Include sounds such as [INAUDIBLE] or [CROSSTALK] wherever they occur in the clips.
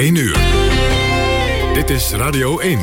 1 uur. Dit is Radio 1.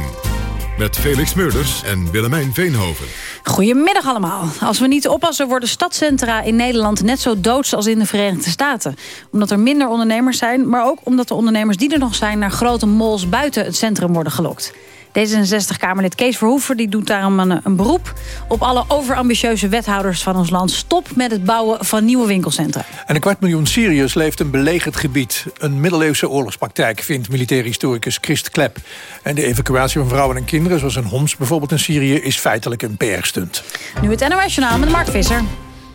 Met Felix Meurders en Willemijn Veenhoven. Goedemiddag allemaal. Als we niet oppassen worden stadcentra in Nederland net zo doods als in de Verenigde Staten. Omdat er minder ondernemers zijn, maar ook omdat de ondernemers die er nog zijn... naar grote malls buiten het centrum worden gelokt. D66-Kamerlid Kees Verhoeven die doet daarom een, een, beroep... op alle overambitieuze wethouders van ons land. Stop met het bouwen van nieuwe winkelcentra. En een kwart miljoen Syriërs leeft een belegerd gebied. Een middeleeuwse oorlogspraktijk, vindt militair historicus Christ Klep. En de evacuatie van vrouwen en kinderen, zoals een Homs bijvoorbeeld in Syrië... is feitelijk een PR-stunt. Nu het NOS Journaal met Mark Visser.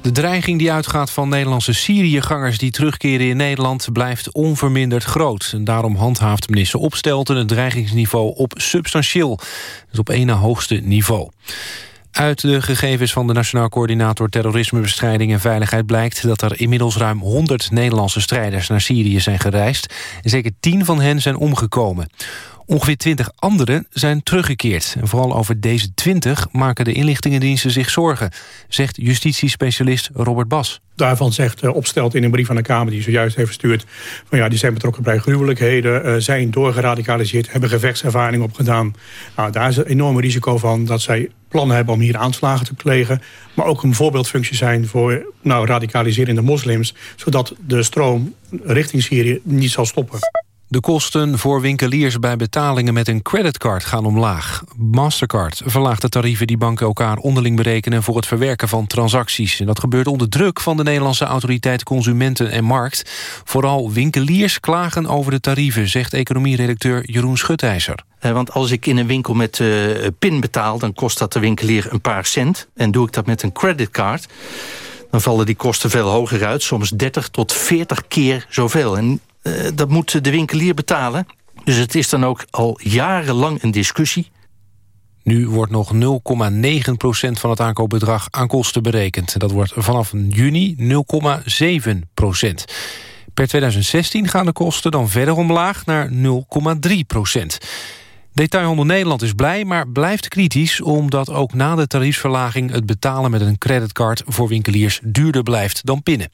De dreiging die uitgaat van Nederlandse Syriëgangers die terugkeren in Nederland blijft onverminderd groot. En daarom handhaaft minister Opstelten het dreigingsniveau op substantieel. Dus op na hoogste niveau. Uit de gegevens van de Nationaal Coördinator Terrorismebestrijding en Veiligheid blijkt dat er inmiddels ruim 100 Nederlandse strijders naar Syrië zijn gereisd. En zeker 10 van hen zijn omgekomen. Ongeveer 20 anderen zijn teruggekeerd. En vooral over deze 20 maken de inlichtingendiensten zich zorgen... zegt justitiespecialist Robert Bas. Daarvan zegt uh, Opstelt in een brief aan de Kamer... die zojuist heeft verstuurd... van ja, die zijn betrokken bij gruwelijkheden... Uh, zijn doorgeradicaliseerd, hebben gevechtservaring opgedaan. Nou, daar is een enorm risico van dat zij plannen hebben... om hier aanslagen te plegen. Maar ook een voorbeeldfunctie zijn voor nou, radicaliserende moslims... zodat de stroom richting Syrië niet zal stoppen. De kosten voor winkeliers bij betalingen met een creditcard gaan omlaag. Mastercard verlaagt de tarieven die banken elkaar onderling berekenen... voor het verwerken van transacties. En dat gebeurt onder druk van de Nederlandse autoriteit Consumenten en Markt. Vooral winkeliers klagen over de tarieven... zegt economieredacteur Jeroen Schutijzer. Want als ik in een winkel met uh, PIN betaal... dan kost dat de winkelier een paar cent. En doe ik dat met een creditcard dan vallen die kosten veel hoger uit. Soms 30 tot 40 keer zoveel. En dat moet de winkelier betalen. Dus het is dan ook al jarenlang een discussie. Nu wordt nog 0,9% van het aankoopbedrag aan kosten berekend. Dat wordt vanaf juni 0,7% Per 2016 gaan de kosten dan verder omlaag naar 0,3% Detailhandel Nederland is blij, maar blijft kritisch... omdat ook na de tariefsverlaging het betalen met een creditcard... voor winkeliers duurder blijft dan pinnen.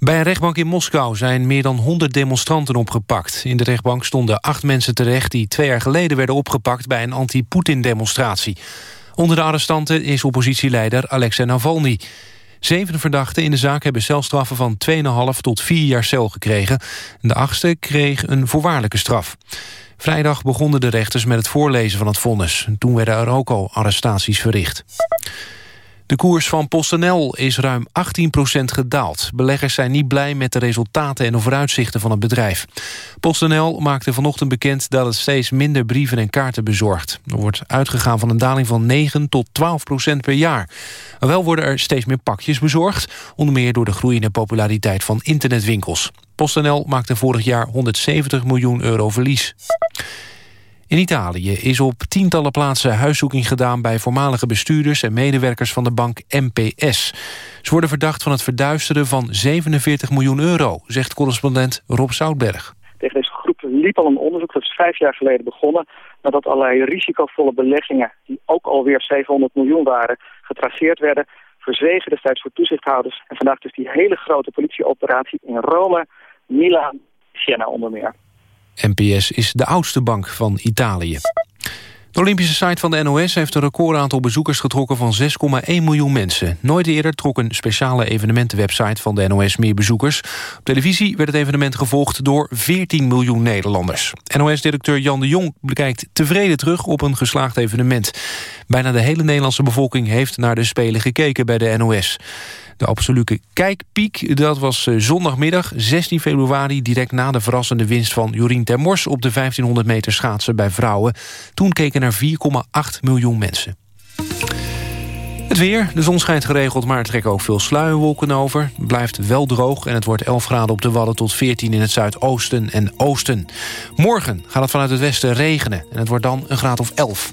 Bij een rechtbank in Moskou zijn meer dan 100 demonstranten opgepakt. In de rechtbank stonden acht mensen terecht... die twee jaar geleden werden opgepakt bij een anti-Poetin-demonstratie. Onder de arrestanten is oppositieleider Alexei Navalny. Zeven verdachten in de zaak hebben celstraffen van 2,5 tot 4 jaar cel gekregen. De achtste kreeg een voorwaardelijke straf. Vrijdag begonnen de rechters met het voorlezen van het vonnis. Toen werden er ook al arrestaties verricht. De koers van PostNL is ruim 18% gedaald. Beleggers zijn niet blij met de resultaten en de vooruitzichten van het bedrijf. PostNL maakte vanochtend bekend dat het steeds minder brieven en kaarten bezorgt. Er wordt uitgegaan van een daling van 9 tot 12% per jaar. wel worden er steeds meer pakjes bezorgd, onder meer door de groeiende populariteit van internetwinkels. PostNL maakte vorig jaar 170 miljoen euro verlies. In Italië is op tientallen plaatsen huiszoeking gedaan... bij voormalige bestuurders en medewerkers van de bank MPS. Ze worden verdacht van het verduisteren van 47 miljoen euro... zegt correspondent Rob Zoutberg. Tegen deze groep liep al een onderzoek, dat is vijf jaar geleden begonnen... nadat allerlei risicovolle beleggingen, die ook alweer 700 miljoen waren... getraceerd werden, verzwegen destijds voor toezichthouders... en vandaag dus die hele grote politieoperatie in Rome, Milaan, Siena onder meer. NPS is de oudste bank van Italië. De Olympische site van de NOS heeft een recordaantal bezoekers getrokken van 6,1 miljoen mensen. Nooit eerder trok een speciale evenementenwebsite van de NOS meer bezoekers. Op televisie werd het evenement gevolgd door 14 miljoen Nederlanders. NOS-directeur Jan de Jong bekijkt tevreden terug op een geslaagd evenement. Bijna de hele Nederlandse bevolking heeft naar de Spelen gekeken bij de NOS. De absolute kijkpiek, dat was eh, zondagmiddag 16 februari... direct na de verrassende winst van Jorien Termors... op de 1500 meter schaatsen bij vrouwen. Toen keken er 4,8 miljoen mensen. Het weer, de zon schijnt geregeld, maar er trekken ook veel sluierwolken over. Blijft wel droog en het wordt 11 graden op de Wadden tot 14 in het zuidoosten en oosten. Morgen gaat het vanuit het westen regenen en het wordt dan een graad of 11.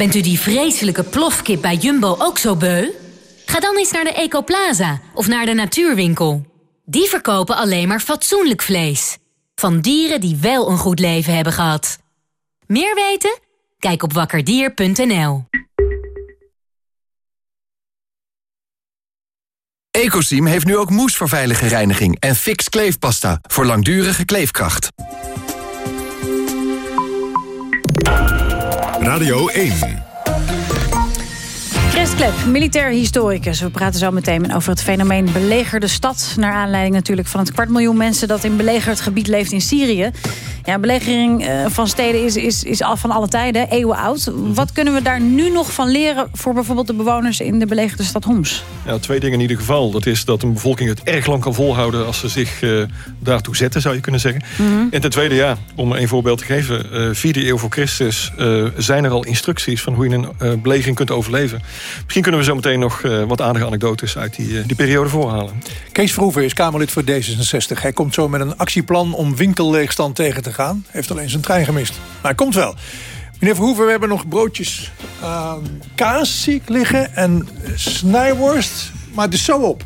Bent u die vreselijke plofkip bij Jumbo ook zo beu? Ga dan eens naar de Ecoplaza of naar de Natuurwinkel. Die verkopen alleen maar fatsoenlijk vlees. Van dieren die wel een goed leven hebben gehad. Meer weten? Kijk op wakkerdier.nl. Ecosim heeft nu ook moes voor veilige reiniging en fix kleefpasta voor langdurige kleefkracht. Radio 1. Chris Klep, militair historicus. We praten zo meteen over het fenomeen belegerde stad. Naar aanleiding natuurlijk van het kwart miljoen mensen... dat in belegerd gebied leeft in Syrië. Ja, belegering eh, van steden is, is, is al van alle tijden, eeuwen oud. Wat kunnen we daar nu nog van leren... voor bijvoorbeeld de bewoners in de belegerde stad Homs? Ja, twee dingen in ieder geval. Dat is dat een bevolking het erg lang kan volhouden... als ze zich uh, daartoe zetten, zou je kunnen zeggen. Mhm. En ten tweede, ja, om een voorbeeld te geven... Uh, vierde eeuw voor Christus zijn er al instructies... van hoe je een belegering kunt overleven. Misschien kunnen we zo meteen nog wat aardige anekdotes... uit die, die periode voorhalen. Kees Verhoeven is Kamerlid voor D66. Hij komt zo met een actieplan om winkelleegstand tegen te gaan. Heeft alleen zijn trein gemist. Maar hij komt wel. Meneer Verhoeven, we hebben nog broodjes uh, kaas zie ik liggen en snijworst. Maar het is zo op.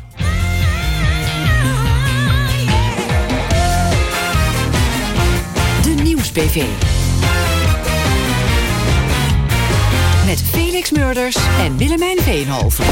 De Nieuws-PV. Met Felix Murders en Willemijn Veenhoven.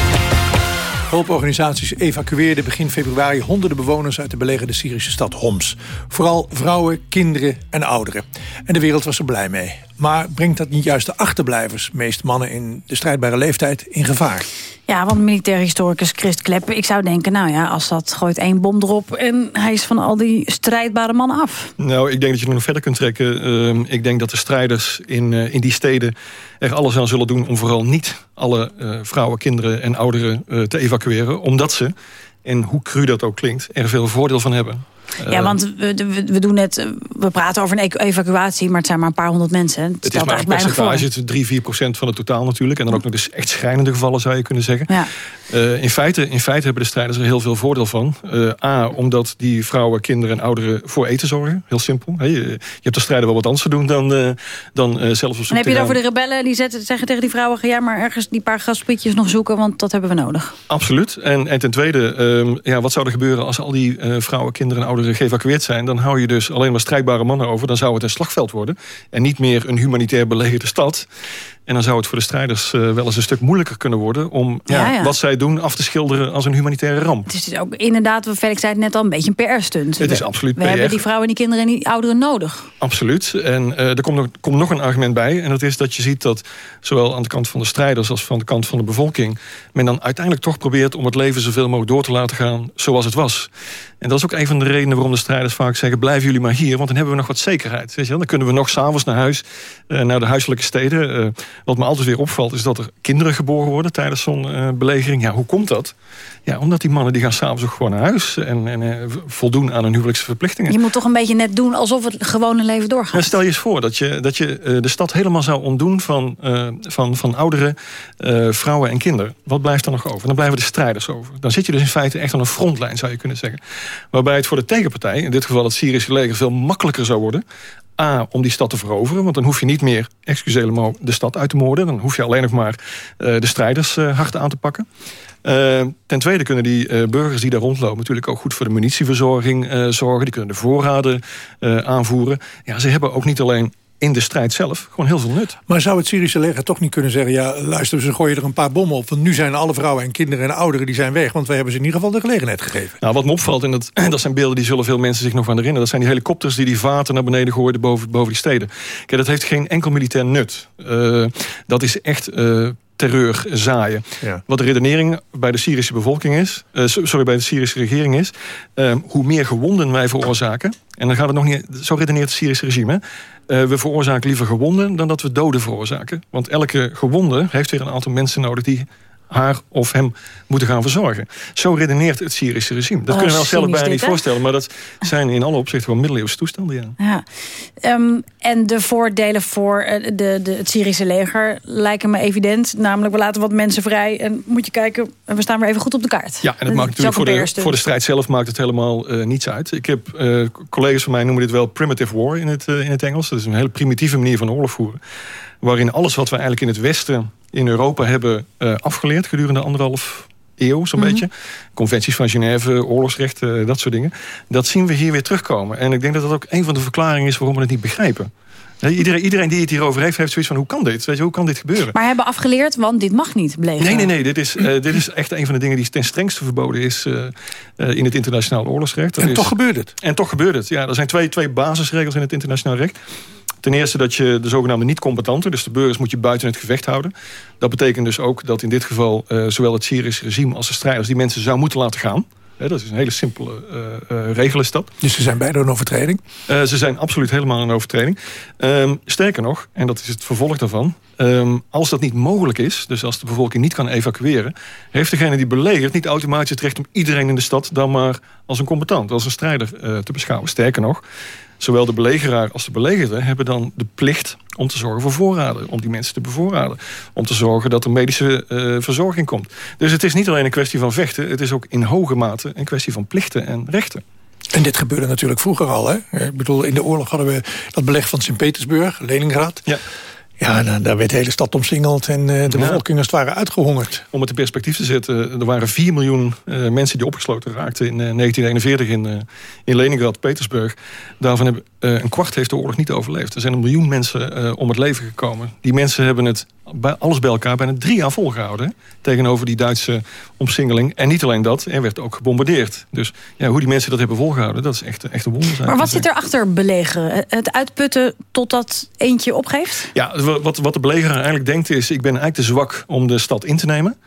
Hulporganisaties evacueerden begin februari honderden bewoners uit de belegerde Syrische stad Homs. Vooral vrouwen, kinderen en ouderen. En de wereld was er blij mee. Maar brengt dat niet juist de achterblijvers, meest mannen in de strijdbare leeftijd, in gevaar? Ja, want militair historicus Christ Kleppen, ik zou denken, nou ja, als dat gooit één bom erop en hij is van al die strijdbare mannen af. Nou, ik denk dat je nog verder kunt trekken. Uh, ik denk dat de strijders in, uh, in die steden er alles aan zullen doen om vooral niet alle uh, vrouwen, kinderen en ouderen eh, te evacueren. Omdat ze, en hoe cru dat ook klinkt, er veel voordeel van hebben. Ja, want we, we, doen net, we praten over een evacuatie, maar het zijn maar een paar honderd mensen. Het, het is maar een percentage, het is 3, 4 procent van het totaal natuurlijk. En dan ook nog dus echt schrijnende gevallen zou je kunnen zeggen. Ja. Uh, in, feite, in feite hebben de strijders er heel veel voordeel van. Uh, A, omdat die vrouwen, kinderen en ouderen voor eten zorgen. Heel simpel. Je, je, hebt de strijder wel wat anders te doen dan, dan zelf op zoek En heb je dan voor de rebellen die zetten, zeggen tegen die vrouwen... ja, maar ergens die paar gasprietjes nog zoeken, want dat hebben we nodig. Absoluut. En, en ten tweede, ehm, ja, wat zou er gebeuren als al die vrouwen, kinderen en ouderen geëvacueerd zijn? Dan hou je dus alleen maar strijdbare mannen over. Dan zou het een slagveld worden. En niet meer een humanitair belegerde stad. En dan zou het voor de strijders uh, wel eens een stuk moeilijker kunnen worden... om ja, Ja, ja. wat zij doen af te schilderen als een humanitaire ramp. Het is dus ook inderdaad, wat Felix zei het net al, een beetje een PR-stunt. Het is We- absoluut We PR. hebben die vrouwen, die kinderen en die ouderen nodig. Absoluut. En eh, er komt nog, komt nog een argument bij. En dat is dat je ziet dat zowel aan de kant van de strijders... als van de kant van de bevolking... men dan uiteindelijk toch probeert om het leven zoveel mogelijk door te laten gaan... zoals het was. En dat is ook een van de redenen waarom de strijders vaak zeggen... blijven jullie maar hier, want dan hebben we nog wat zekerheid. Weet je wel? Dan kunnen we nog s'avonds naar huis, eh, naar de huiselijke steden. Wat me altijd weer opvalt is dat er kinderen geboren worden... tijdens zo'n eh, belegering. Ja, hoe komt dat? Ja, omdat die mannen die gaan s'avonds ook gewoon naar huis... en, en eh, voldoen aan hun huwelijkse verplichtingen. Je moet toch een beetje net doen alsof het gewone leven doorgaat. Maar stel je eens voor dat je, dat je eh, de stad helemaal zou ontdoen van, van, van ouderen, vrouwen en kinderen. Wat blijft er nog over? Dan blijven de strijders over. Dan zit je dus in feite echt aan een frontlijn, zou je kunnen zeggen. Waarbij het voor de tegenpartij, in dit geval het Syrische leger, veel makkelijker zou worden. A, om die stad te veroveren. Want dan hoef je niet meer, me, de stad uit te moorden. Dan hoef je alleen nog maar eh, de strijders eh, hard aan te pakken. Eh, ten tweede kunnen die burgers die daar rondlopen... natuurlijk ook goed voor de munitieverzorging zorgen. Die kunnen de voorraden aanvoeren. Ja, ze hebben ook niet alleen in de strijd zelf gewoon heel veel nut. Maar zou het Syrische leger toch niet kunnen zeggen... ja, luister, ze gooien er een paar bommen op... want nu zijn alle vrouwen en kinderen en ouderen die zijn weg... want wij hebben ze in ieder geval de gelegenheid gegeven. Nou, wat me opvalt, en dat, [CLEARS THROAT] dat zijn beelden die zullen veel mensen zich nog aan herinneren... dat zijn die helikopters die die vaten naar beneden gooiden boven, boven die steden. Kijk, dat heeft geen enkel militair nut. Eh, dat is echt... eh, terreur zaaien. Ja. Wat de redenering bij de Syrische bevolking is... eh, so- sorry, bij de Syrische regering is... eh, hoe meer gewonden wij veroorzaken... En dan gaat het nog niet. Zo redeneert het Syrische regime. Uh, we veroorzaken liever gewonden dan dat we doden veroorzaken. Want elke gewonde heeft weer een aantal mensen nodig die haar of hem moeten gaan verzorgen. Zo redeneert het Syrische regime. Dat Oh, kunnen we onszelf bijna cynisch niet voorstellen. Maar dat zijn in alle opzichten gewoon middeleeuwse toestanden. Ja. Ja. Ehm, en de voordelen voor eh, de, de, het Syrische leger lijken me evident. Namelijk, we laten wat mensen vrij. En moet je kijken, we staan weer even goed op de kaart. Ja, en dat maakt natuurlijk voor de, voor de strijd zelf maakt het helemaal eh, niets uit. Ik heb eh, collega's van mij noemen dit wel primitive war in het, in het Engels. Dat is een hele primitieve manier van oorlog voeren. Waarin alles wat we eigenlijk in het Westen, in Europa hebben eh, afgeleerd gedurende anderhalf eeuw, zo'n Mhm. beetje. Conventies van Genève, oorlogsrecht, eh, dat soort dingen. Dat zien we hier weer terugkomen. En ik denk dat dat ook een van de verklaringen is waarom we het niet begrijpen. Iedereen, iedereen die het hierover heeft, heeft zoiets van hoe kan dit? Weet je, hoe kan dit gebeuren? Maar hebben afgeleerd, want dit mag niet belegeren. Nee, nee, nee. Dit is, eh, dit is echt een van de dingen die ten strengste verboden is eh, eh, in het internationaal oorlogsrecht. Dat En is- toch gebeurt het. En toch gebeurt het. Ja, er zijn twee, twee basisregels in het internationaal recht. Ten eerste dat je de zogenaamde niet-combatanten, dus de burgers moet je buiten het gevecht houden. Dat betekent dus ook dat in dit geval eh, zowel het Syrische regime als de strijders die mensen zou moeten laten gaan. Dat is een hele simpele eh, regel is dat. Dus ze zijn beide een overtreding? Ze zijn absoluut helemaal een overtreding. Ehm, sterker nog, en dat is het vervolg daarvan... ehm, als dat niet mogelijk is, dus als de bevolking niet kan evacueren... heeft degene die belegert niet automatisch het recht om iedereen in de stad... dan maar als een combatant, als een strijder te beschouwen. Sterker nog, zowel de belegeraar als de belegerde... hebben dan de plicht om te zorgen voor voorraden. Om die mensen te bevoorraden. Om te zorgen dat er medische eh, verzorging komt. Dus het is niet alleen een kwestie van vechten... het is ook in hoge mate een kwestie van plichten en rechten. En dit gebeurde natuurlijk vroeger al. Hè? Ik bedoel, in de oorlog hadden we dat beleg van Sint-Petersburg, Leningrad. Ja. Ja, dan, daar werd de hele stad omsingeld en eh, de bevolking als het ware uitgehongerd. Om het in perspectief te zetten, er waren 4 miljoen eh, mensen die opgesloten raakten in eh, 1941 in, in Leningrad, Petersburg. Daarvan hebben een kwart heeft de oorlog niet overleefd. Er zijn een miljoen mensen eh, om het leven gekomen. Die mensen hebben het bij, alles bij elkaar bijna drie jaar volgehouden. hè, Tegenover die Duitse omsingeling. En niet alleen dat, er werd ook gebombardeerd. Dus ja, hoe die mensen dat hebben volgehouden, dat is echt, echt een wonder. Maar wat zit er achter belegeren? Het uitputten totdat eentje opgeeft? Ja, wat, wat de belegeraar eigenlijk denkt is... ik ben eigenlijk te zwak om de stad in te nemen.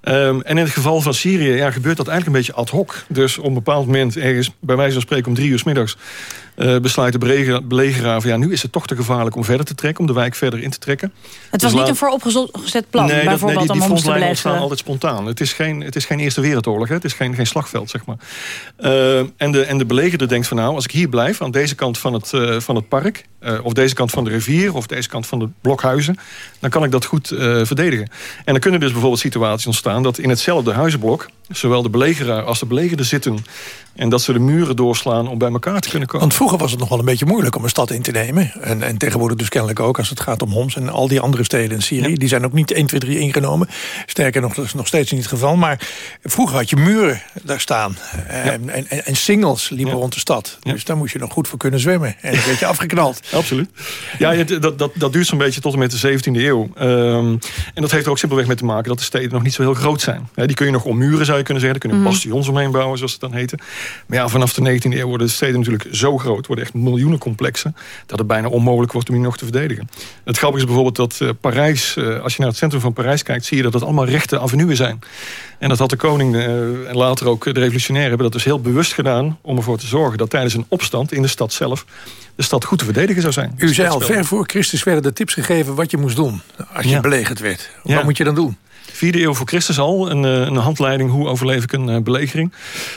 Ehm, en in het geval van Syrië ja, gebeurt dat eigenlijk een beetje ad hoc. Dus op een bepaald moment, ergens bij wijze van spreken om drie uur 's middags... eh, besluit de belegeraar- van... ja, nu is het toch te gevaarlijk om verder te trekken... om de wijk verder in te trekken. Het Dus was niet laat- een vooropgezet plan, Nee, dat, nee, bijvoorbeeld, die, die om te ontstaan altijd spontaan. Het is geen, het is geen Eerste Wereldoorlog, hè. het is geen, geen slagveld, zeg maar. Eh, en, de, en de belegerder denkt van nou, als ik hier blijf... aan deze kant van het, eh, van het park, of deze kant van de rivier... of deze kant van de blokhuizen, dan kan ik dat goed verdedigen. En dan kunnen dus bijvoorbeeld situaties ontstaan... dat in hetzelfde huizenblok, zowel de belegeraar als de belegerde zitten... en dat ze de muren doorslaan om bij elkaar te kunnen komen. Want vroeger was het nog wel een beetje moeilijk om een stad in te nemen. En, en tegenwoordig dus kennelijk ook als het gaat om Homs en al die andere steden in Syrië. Die zijn ook niet 1, 2, 3 ingenomen. Sterker nog, dat is nog steeds niet het geval. Maar vroeger had je muren daar staan. En, en, en, en singles liepen rond de stad. Dus daar moest je nog goed voor kunnen zwemmen. En een beetje afgeknald. [LAUGHS] Absoluut. Ja, dat, dat, dat duurt zo'n beetje tot en met de 17e eeuw. Ehm, en dat heeft er ook simpelweg mee te maken dat de steden nog niet zo heel groot zijn. Die kun je nog ommuren, zou je kunnen zeggen. Daar kunnen Mhm. bastions omheen bouwen, zoals het dan heette. Maar ja, vanaf de 19e eeuw worden de steden natuurlijk zo groot, worden echt miljoenen complexen, dat het bijna onmogelijk wordt om die nog te verdedigen. Het grappige is bijvoorbeeld dat eh, Parijs, eh, als je naar het centrum van Parijs kijkt, zie je dat het allemaal rechte avenuen zijn. En dat had de koning eh, en later ook de revolutionairen hebben dat dus heel bewust gedaan om ervoor te zorgen dat tijdens een opstand in de stad zelf de stad goed te verdedigen zou zijn. U zei al, ver voor Christus werden de tips gegeven wat je moest doen. Als je Ja. belegerd werd. Ja. Wat moet je dan doen? Vierde eeuw voor Christus al, een, eh, een handleiding hoe overleef ik een eh, belegering.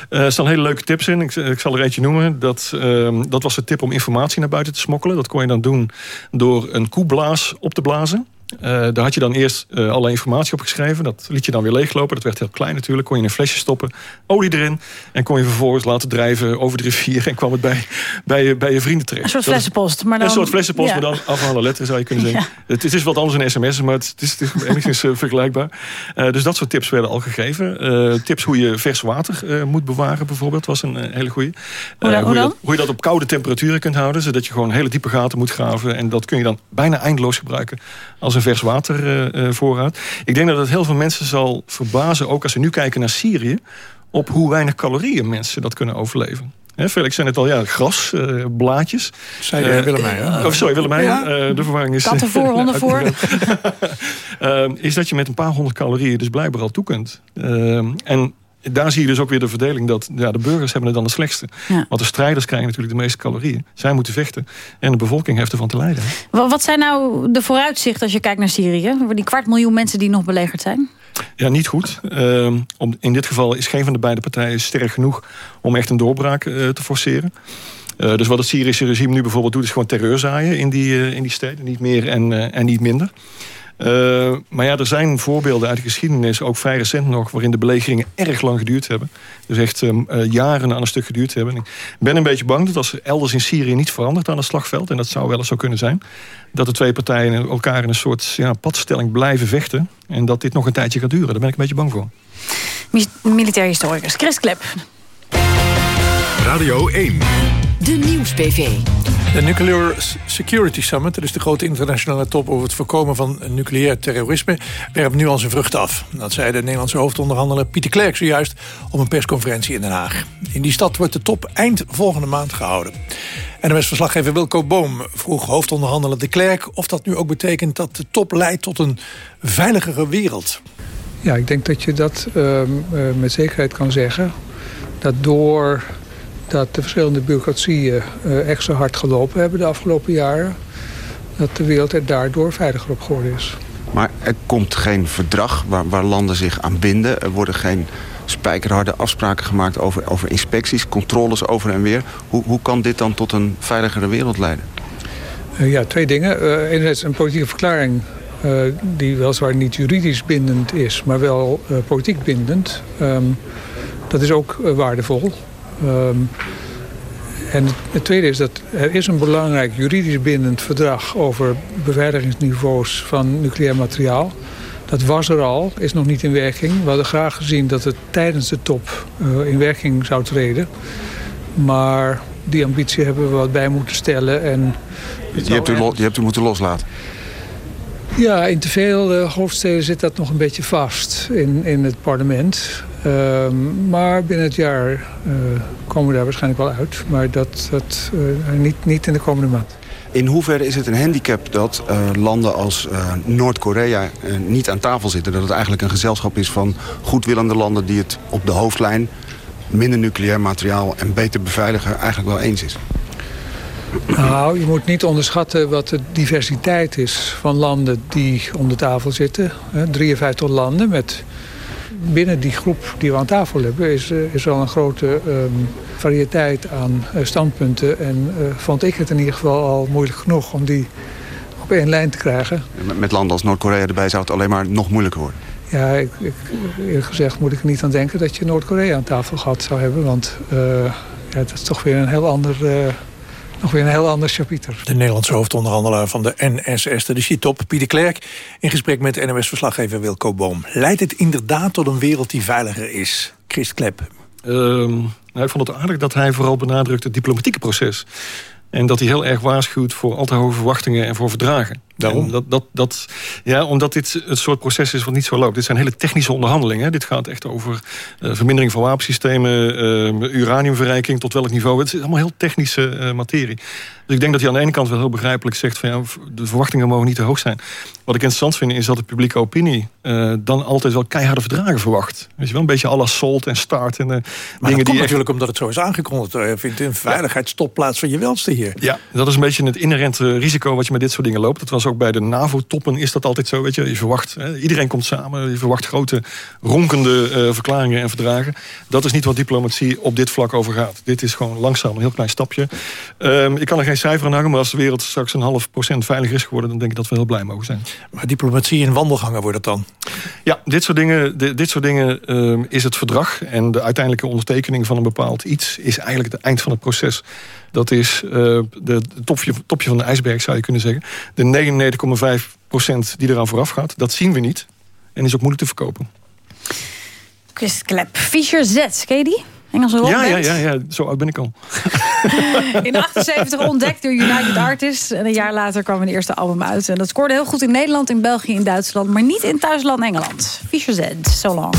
Eh, er staan hele leuke tips in. Ik, ik zal er eentje noemen. Dat, ehm, dat was de tip om informatie naar buiten te smokkelen. Dat kon je dan doen door een koeblaas op te blazen. Eh, daar had je dan eerst eh, alle informatie op geschreven. Dat liet je dan weer leeglopen. Dat werd heel klein natuurlijk. Kon je in een flesje stoppen, olie erin. En kon je vervolgens laten drijven over de rivier. En kwam het bij, bij, je, bij je vrienden terecht. Een soort flessenpost. Maar dan, een soort flessenpost, ja. maar dan af van alle letteren zou je kunnen [LAUGHS] zeggen. Ja. Het, het is wat anders dan sms, maar het, is, het is enigszins eh, vergelijkbaar. Dus dat soort tips werden al gegeven. Tips hoe je vers water moet bewaren bijvoorbeeld was een hele goede. Hoe dan- hoe je, dan? dat- hoe je dat op koude temperaturen kunt houden. Zodat je gewoon hele diepe gaten moet graven. En dat kun je dan bijna eindeloos gebruiken als een vers watervoorraad. Ik denk dat het heel veel mensen zal verbazen, ook als we nu kijken naar Syrië, op hoe weinig calorieën mensen dat kunnen overleven. Hè, Felix zei net al, ja, gras, eh, blaadjes. Zei Eh, Willemijn, ja. Of sorry, Willemijn. Ja. eh, de verwarring is... Katten voor, honden [LAUGHS] voor. [LAUGHS] Ehm, is dat je met een paar honderd calorieën dus blijkbaar al toe kunt. Ehm, en daar zie je dus ook weer de verdeling dat ja, de burgers hebben het dan het slechtste. Ja. Want de strijders krijgen natuurlijk de meeste calorieën. Zij moeten vechten. En de bevolking heeft ervan te lijden. Wa- Wat zijn nou de vooruitzichten als je kijkt naar Syrië? Voor die kwart miljoen mensen die nog belegerd zijn? Ja, niet goed. Ehm, om, in dit geval is geen van de beide partijen sterk genoeg om echt een doorbraak eh, te forceren. Eh, dus wat het Syrische regime nu bijvoorbeeld doet... is gewoon terreur zaaien in die, eh, in die steden. Niet meer en, en niet minder. Eh, maar ja, er zijn voorbeelden uit de geschiedenis, ook vrij recent nog... waarin de belegeringen erg lang geduurd hebben. Dus echt ehm, eh, jaren aan een stuk geduurd hebben. En ik ben een beetje bang dat als er elders in Syrië niet verandert aan het slagveld... en dat zou wel eens zo kunnen zijn... dat de twee partijen elkaar in een soort ja, padstelling blijven vechten... en dat dit nog een tijdje gaat duren. Daar ben ik een beetje bang voor. Mi- Militair historicus Chris Klep. Radio 1. De Nieuws-PV. De Nuclear Security Summit, dat is de grote internationale top over het voorkomen van nucleair terrorisme, werpt nu al zijn vruchten af. Dat zei de Nederlandse hoofdonderhandelaar Pieter Klerk zojuist op een persconferentie in Den Haag. In die stad wordt de top eind volgende maand gehouden. NMS-verslaggever Wilco Boom vroeg hoofdonderhandelaar de Klerk of dat nu ook betekent dat de top leidt tot een veiligere wereld. Ja, ik denk dat je dat ehm, eh, met zekerheid kan zeggen. Dat door dat de verschillende bureaucratieën eh, extra hard gelopen hebben de afgelopen jaren... dat de wereld er daardoor veiliger op geworden is. Maar er komt geen verdrag waar, waar landen zich aan binden. Er worden geen spijkerharde afspraken gemaakt over, over inspecties, controles over en weer. Hoe, hoe kan dit dan tot een veiligere wereld leiden? Eh, ja, twee dingen. Eh, enerzijds een politieke verklaring die weliswaar niet juridisch bindend is... maar wel politiek bindend. Ehm, dat is ook waardevol. Ehm, en het, tweede is dat er is een belangrijk juridisch bindend verdrag... over beveiligingsniveaus van nucleair materiaal. Dat was er al, is nog niet in werking. We hadden graag gezien dat het tijdens de top eh, in werking zou treden. Maar die ambitie hebben we wat bij moeten stellen. En Je hebt, u lo- je hebt u moeten loslaten. ja, in te veel eh, hoofdsteden zit dat nog een beetje vast in, in het parlement. Ehm, maar binnen het jaar eh, komen we daar waarschijnlijk wel uit. Maar dat, dat eh, niet, niet in de komende maand. In hoeverre is het een handicap dat eh, landen als Noord-Korea niet aan tafel zitten? Dat het eigenlijk een gezelschap is van goedwillende landen... die het op de hoofdlijn minder nucleair materiaal en beter beveiligen eigenlijk wel eens is? Nou, je moet niet onderschatten wat de diversiteit is van landen die om de tafel zitten. Hè, 53 landen met binnen die groep die we aan tafel hebben... is, eh, is al een grote ehm, variëteit aan eh, standpunten. En eh, vond ik het in ieder geval al moeilijk genoeg om die op één lijn te krijgen. Met, landen als Noord-Korea erbij zou het alleen maar nog moeilijker worden. Ja, ik, ik, eerlijk gezegd moet ik er niet aan denken dat je Noord-Korea aan tafel gehad zou hebben. Want ja, dat is toch weer een heel ander, nog weer een heel ander chapiter. De Nederlandse hoofdonderhandelaar van de NSS, de G-top, Pieter Klerk... in gesprek met NOS-verslaggever Wilco Boom. Leidt het inderdaad tot een wereld die veiliger is? Chris Klep. Ehm, nou, ik vond het aardig dat hij vooral benadrukt het diplomatieke proces. En dat hij heel erg waarschuwt voor al te hoge verwachtingen en voor verdragen. Waarom? En Dat, dat, dat, ja, omdat dit het soort proces is wat niet zo loopt. Dit zijn hele technische onderhandelingen. Dit gaat echt over eh, vermindering van wapensystemen... eh, uraniumverrijking, tot welk niveau. Het is allemaal heel technische eh, materie. Dus ik denk dat hij aan de ene kant wel heel begrijpelijk zegt... van ja, de verwachtingen mogen niet te hoog zijn. Wat ik interessant vind is dat de publieke opinie... eh, dan altijd wel keiharde verdragen verwacht. Weet je wel, een beetje alle Salt en Start. En, uh, Maar dingen dat die komt echt- natuurlijk omdat het zo is aangekondigd. Je vindt een veiligheidstopplaats van je welste hier. Ja, dat is een beetje het inherente risico wat je met dit soort dingen loopt. Dat was ook bij de NAVO-toppen is dat altijd zo. Weet je, je verwacht, hè, iedereen komt samen. Je verwacht grote ronkende eh, verklaringen en verdragen. Dat is niet wat diplomatie op dit vlak over gaat. Dit is gewoon langzaam een heel klein stapje. Ehm, ik kan er geen cijfer aan hangen, maar als de wereld straks een half procent veiliger is geworden... dan denk ik dat we heel blij mogen zijn. Maar diplomatie in wandelgangen wordt het dan? Ja, dit soort dingen, di- dit soort dingen ehm, is het verdrag. En de uiteindelijke ondertekening van een bepaald iets... is eigenlijk het eind van het proces. Dat is eh, de het topje, topje van de ijsberg, zou je kunnen zeggen. De 99,5 procent die eraan vooraf gaat, dat zien we niet. En is ook moeilijk te verkopen. Chris Klep. Fisher Z, ken je die? Engelse Ja, ja, ja, ja, zo oud ben ik al. [LAUGHS] In 78 ontdekt door United Artists. En een jaar later kwam een eerste album uit. En dat scoorde heel goed in Nederland, in België, in Duitsland. Maar niet in thuisland Engeland. Fisher Z, so long.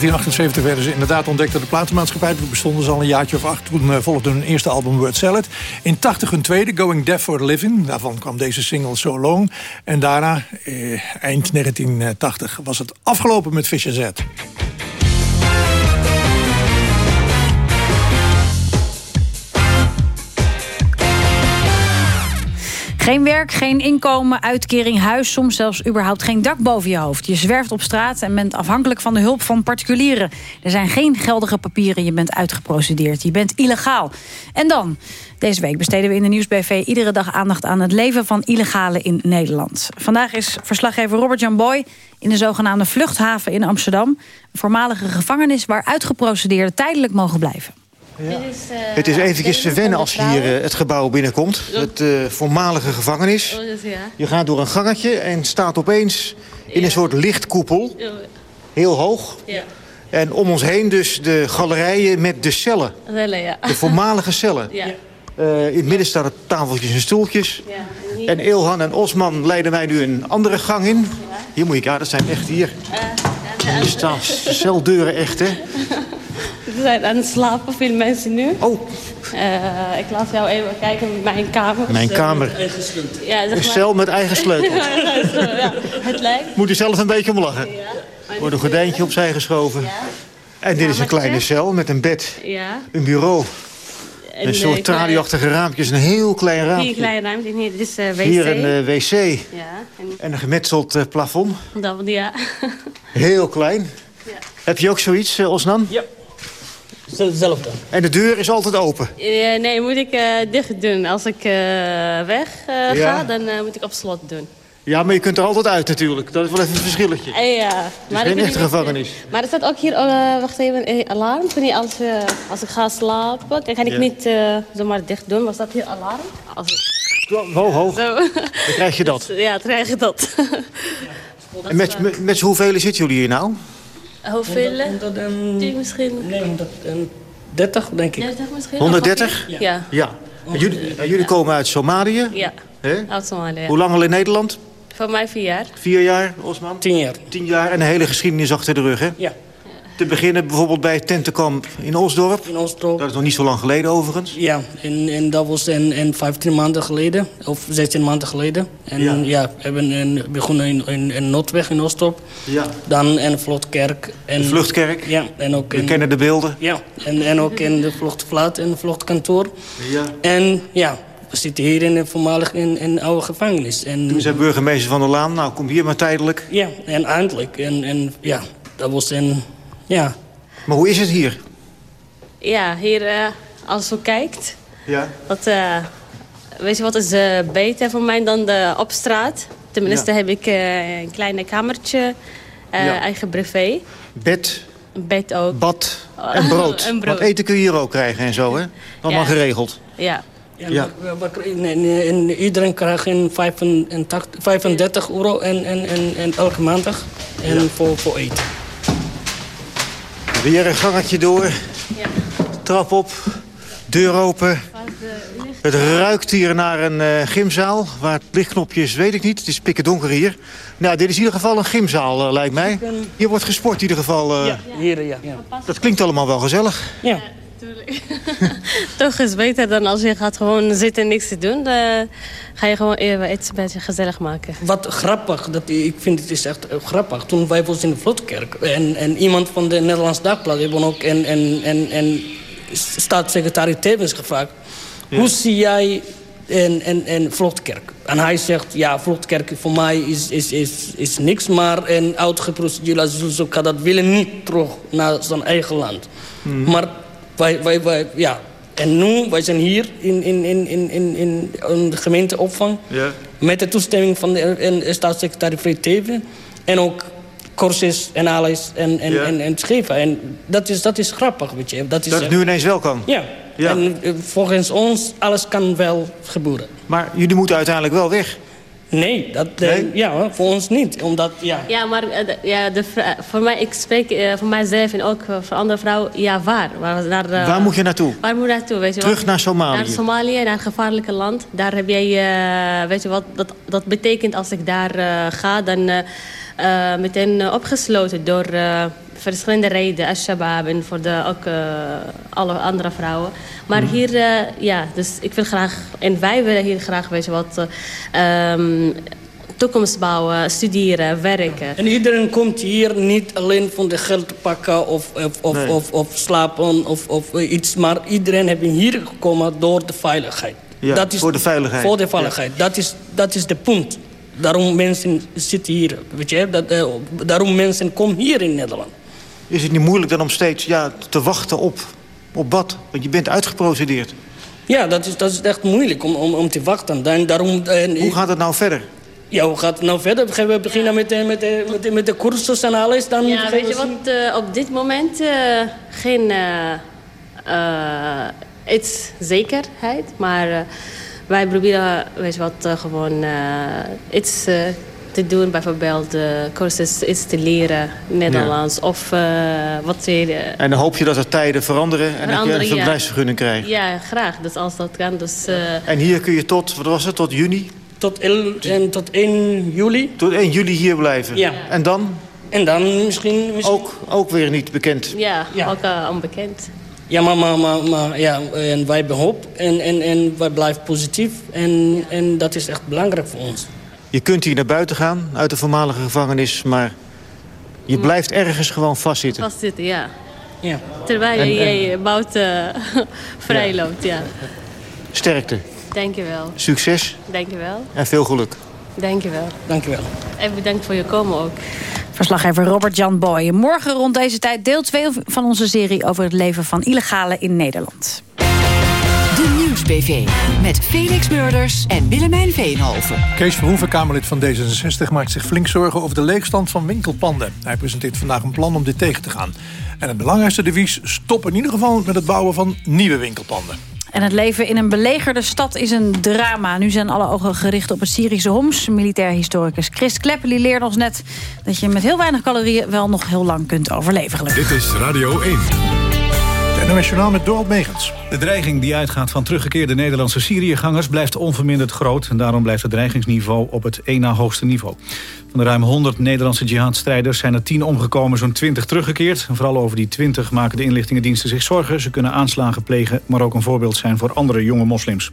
1978 werden ze inderdaad ontdekt door de platenmaatschappij. Toen bestonden ze al een jaartje of acht. Toen eh, volgde hun eerste album Word Salad. In 80 hun tweede, Going Deaf for a Living. Daarvan kwam deze single So Long. En daarna, eh, eind 1980, was het afgelopen met Fisher Z. Geen werk, geen inkomen, uitkering, huis, soms zelfs überhaupt geen dak boven je hoofd. Je zwerft op straat en bent afhankelijk van de hulp van particulieren. Er zijn geen geldige papieren, je bent uitgeprocedeerd. Je bent illegaal. En dan? Deze week besteden we in de Nieuwsbv iedere dag aandacht aan het leven van illegalen in Nederland. Vandaag is verslaggever Robert-Jan Boy in de zogenaamde vluchthaven in Amsterdam. Een voormalige gevangenis waar uitgeprocedeerden tijdelijk mogen blijven. Het is eventjes wennen als je hier eh, het gebouw binnenkomt. Het eh, voormalige gevangenis. Je gaat door een gangetje en staat opeens in een soort lichtkoepel. Heel hoog. En om ons heen dus de galerijen met de cellen. De voormalige cellen. Eh, in het midden staan er tafeltjes en stoeltjes. Ja. En Ilhan en Osman leiden mij nu een andere gang in. Hier moet je, ja, dat zijn echt hier. Hier staan celdeuren echt, hè. We zijn aan het slapen, veel mensen nu. Oh. ik laat jou even kijken in mijn kamer. Mijn kamer. Ja, zeg Een maar. cel met eigen sleutel. [LAUGHS] ja, het lijkt. Moet je zelf een beetje om lachen. Wordt een gordijntje opzij geschoven. En dit is een kleine cel met een bed, Ja. een bureau. En, Een soort eh, tralieachtige raampjes, een heel klein Hier raampje. een dit is eh, wc. Hier een eh, wc Ja, en en een gemetseld plafond. dat, ja. Heel klein. Heb je ook zoiets, Osnan? Ja. Hetzelfde. En de deur is altijd open. Nee, moet ik eh, dicht doen. Als ik eh, weg eh, Ja. ga, dan eh, moet ik op slot doen. Ja, maar je kunt er altijd uit natuurlijk. Dat is wel even een verschilletje. Eh, ja. geen ik ben echte niet- gevangenis. Maar er staat ook hier, eh, wacht even, eh, alarm. Kun je als, eh, als ik ga slapen, dan kan ik Ja. niet eh, zomaar dicht doen. Maar staat hier alarm? Als... Ho, ho. Zo. Dan krijg je dat. [LAUGHS] Ja, dan krijg je dat. En met, met, met hoeveel zitten jullie hier nou? Hoeveel? 10 misschien. Nee, 130 denk ik. 30 misschien? 130? Ja. Ja. En jullie, en jullie komen uit Somalië? Ja. Hè? Uit Somalië. Hoe lang al in Nederland? Voor mij vier jaar. Vier jaar, Osman? Tien jaar. Tien jaar en een hele geschiedenis achter de rug, hè? Ja. Te beginnen bijvoorbeeld bij het tentenkamp in Osdorp. In Osdorp. Dat is nog niet zo lang geleden overigens. Ja, en, en dat was in, in 15 maanden geleden, of 16 maanden geleden. En Ja. ja, we hebben in, begonnen in, in, in Noordweg in Osdorp. Ja. Dan in Vluchtkerk. En, De Vluchtkerk? Ja, en ook We in, kennen de beelden. Ja, en, en ook in de Vluchtvlaat en de Vluchtkantoor. Ja. En ja, we zitten hier in de voormalig in, in de oude gevangenis. En, Toen zei burgemeester Van der Laan, nou kom hier maar tijdelijk. Ja, en eindelijk. En, en ja, dat was een... Ja. Maar hoe is het hier? Ja, hier eh, als je kijkt. Ja. Wat, eh, weet je wat is eh, beter voor mij dan de op straat? Tenminste Ja. heb ik eh, een kleine kamertje, eh, Ja. eigen privé. Bed, Een bed ook. bad en brood. [LAUGHS] En brood. Want eten kun je hier ook krijgen en zo, hè? Allemaal Ja. geregeld. Ja. Ja, Ja. en, en iedereen krijgt een 35, 35 euro en, en, en, en elke maandag en voor, voor eten. Weer een gangetje door. Trap op. Deur open. Het ruikt hier naar een eh, gymzaal. Waar het lichtknopje is, weet ik niet. Het is pikken donker hier. Nou, dit is in ieder geval een gymzaal, eh, lijkt mij. Hier wordt gesport in ieder geval. eh, Ja, hier, ja. ja. Dat klinkt allemaal wel gezellig. Ja. [LAUGHS] Toch is beter dan als je gaat gewoon zitten en niks te doen. Dan ga je gewoon even iets een beetje gezellig maken. Wat grappig, dat, ik vind het is echt eh, grappig. Toen wij was in de Vlotkerk en, en iemand van de Nederlands Dagblad... hebben ook en, en, en, en staatssecretaris Tevens gevraagd... hoe zie jij en, en, en Vlotkerk? En hij zegt, ja, Vlotkerk voor mij is, is, is, is niks... maar een zo kan dat willen niet terug naar zijn eigen land. Maar wij, wij, wij, ja... En nu, wij zijn hier in, in, in, in, in, in, de gemeenteopvang... Ja. met de toestemming van de en, staatssecretaris Fred Teven. En ook cursus en alles en, en, Ja. en, en schrijven. En dat is, dat is grappig, weet je. Dat, is, Dat het nu ineens wel kan. Ja. Ja. En eh, volgens ons, alles kan wel gebeuren. Maar jullie moeten uiteindelijk wel weg. Nee, dat, eh, ja, voor ons niet. Omdat, ja... Ja, maar eh, de- ja, de, vra- voor mij, ik spreek eh, voor mijzelf en ook voor andere vrouwen. Ja, waar? Waar, naar, Waar moet je naartoe? Waar moet je naartoe? Weet je Terug wat? naar Somalië. Naar Somalië, naar een gevaarlijke land. Daar heb jij, eh, weet je wat dat, dat betekent als ik daar eh, ga, dan eh, eh, meteen opgesloten door eh, verschillende redenen. Al-Shabaab en voor de, ook eh, alle andere vrouwen. Maar Mhm. hier, eh, ja, dus ik wil graag, en wij willen hier graag, weet je wat, eh, ehm, toekomst bouwen, studeren, werken. En iedereen komt hier niet alleen van de geld te pakken of, of, of, Nee. of, of slapen of, of iets. Maar iedereen heeft hier gekomen door de veiligheid. Ja, voor de veiligheid. Voor de veiligheid. Dat, is, dat is de punt. Daarom mensen zitten hier. Weet je, dat, daarom mensen komen hier in Nederland. Is het niet moeilijk dan om steeds ja, te wachten op, op wat? Want je bent uitgeprocedeerd. Ja, dat is, dat is echt moeilijk om, om, om te wachten. Dan, daarom, eh, Hoe gaat het nou verder? Ja, hoe gaat het nou verder? We beginnen met, de- met, de- met, de- met de cursus en alles? Dan Ja, weet we je zien. wat? eh, op dit moment eh, geen eh, eh, iets zekerheid. Maar eh, wij proberen, weet je wat, eh, gewoon eh, iets eh, te doen. Bijvoorbeeld uh, cursus iets te leren, Nederlands. Of eh, wat eh, En dan hoop je dat er tijden veranderen en dat je een ja. verblijfsvergunning krijgt. ja, graag. Dus als dat kan. Dus, eh, En hier kun je tot, wat was het, tot juni? Tot, el- en tot 1 juli. Tot 1 juli hier blijven? Ja. En dan? En dan misschien... Ook, ook weer niet bekend. ja, ook eh, onbekend. Ja, maar, maar, maar, maar ja, en wij hebben hoop en, en, en wij blijven positief. En, en dat is echt belangrijk voor ons. Je kunt hier naar buiten gaan, uit de voormalige gevangenis... maar je blijft ergens gewoon vastzitten. Vastzitten, ja. ja. Terwijl En- je en- je buiten [LAUGHS] vrij loopt, ja. Sterkte, Dankjewel. succes Dankjewel. en veel geluk. Dankjewel. Dankjewel. En bedankt voor je komen ook. Verslaggever Robert-Jan Boy. Morgen rond deze tijd deel 2 van onze serie... over het leven van illegale in Nederland. Met Felix Murders en Willemijn Veenhoven. Kees Verhoeven, Kamerlid van D66, maakt zich flink zorgen over de leegstand van winkelpanden. Hij presenteert vandaag een plan om dit tegen te gaan. En het belangrijkste devies, stop in ieder geval met het bouwen van nieuwe winkelpanden. En het leven in een belegerde stad is een drama. Nu zijn alle ogen gericht op het Syrische Homs. Militair historicus Chris Kleppeli leerde ons net... dat je met heel weinig calorieën wel nog heel lang kunt overleven. Gelukkig. Dit is Radio 1. Met. De dreiging die uitgaat van teruggekeerde Nederlandse Syriëgangers... blijft onverminderd groot en daarom blijft het dreigingsniveau op het één na hoogste niveau. Van de ruim 100 Nederlandse jihadstrijders zijn er 10 omgekomen, zo'n 20 teruggekeerd. En vooral over die 20 maken de inlichtingendiensten zich zorgen. Ze kunnen aanslagen plegen, maar ook een voorbeeld zijn voor andere jonge moslims.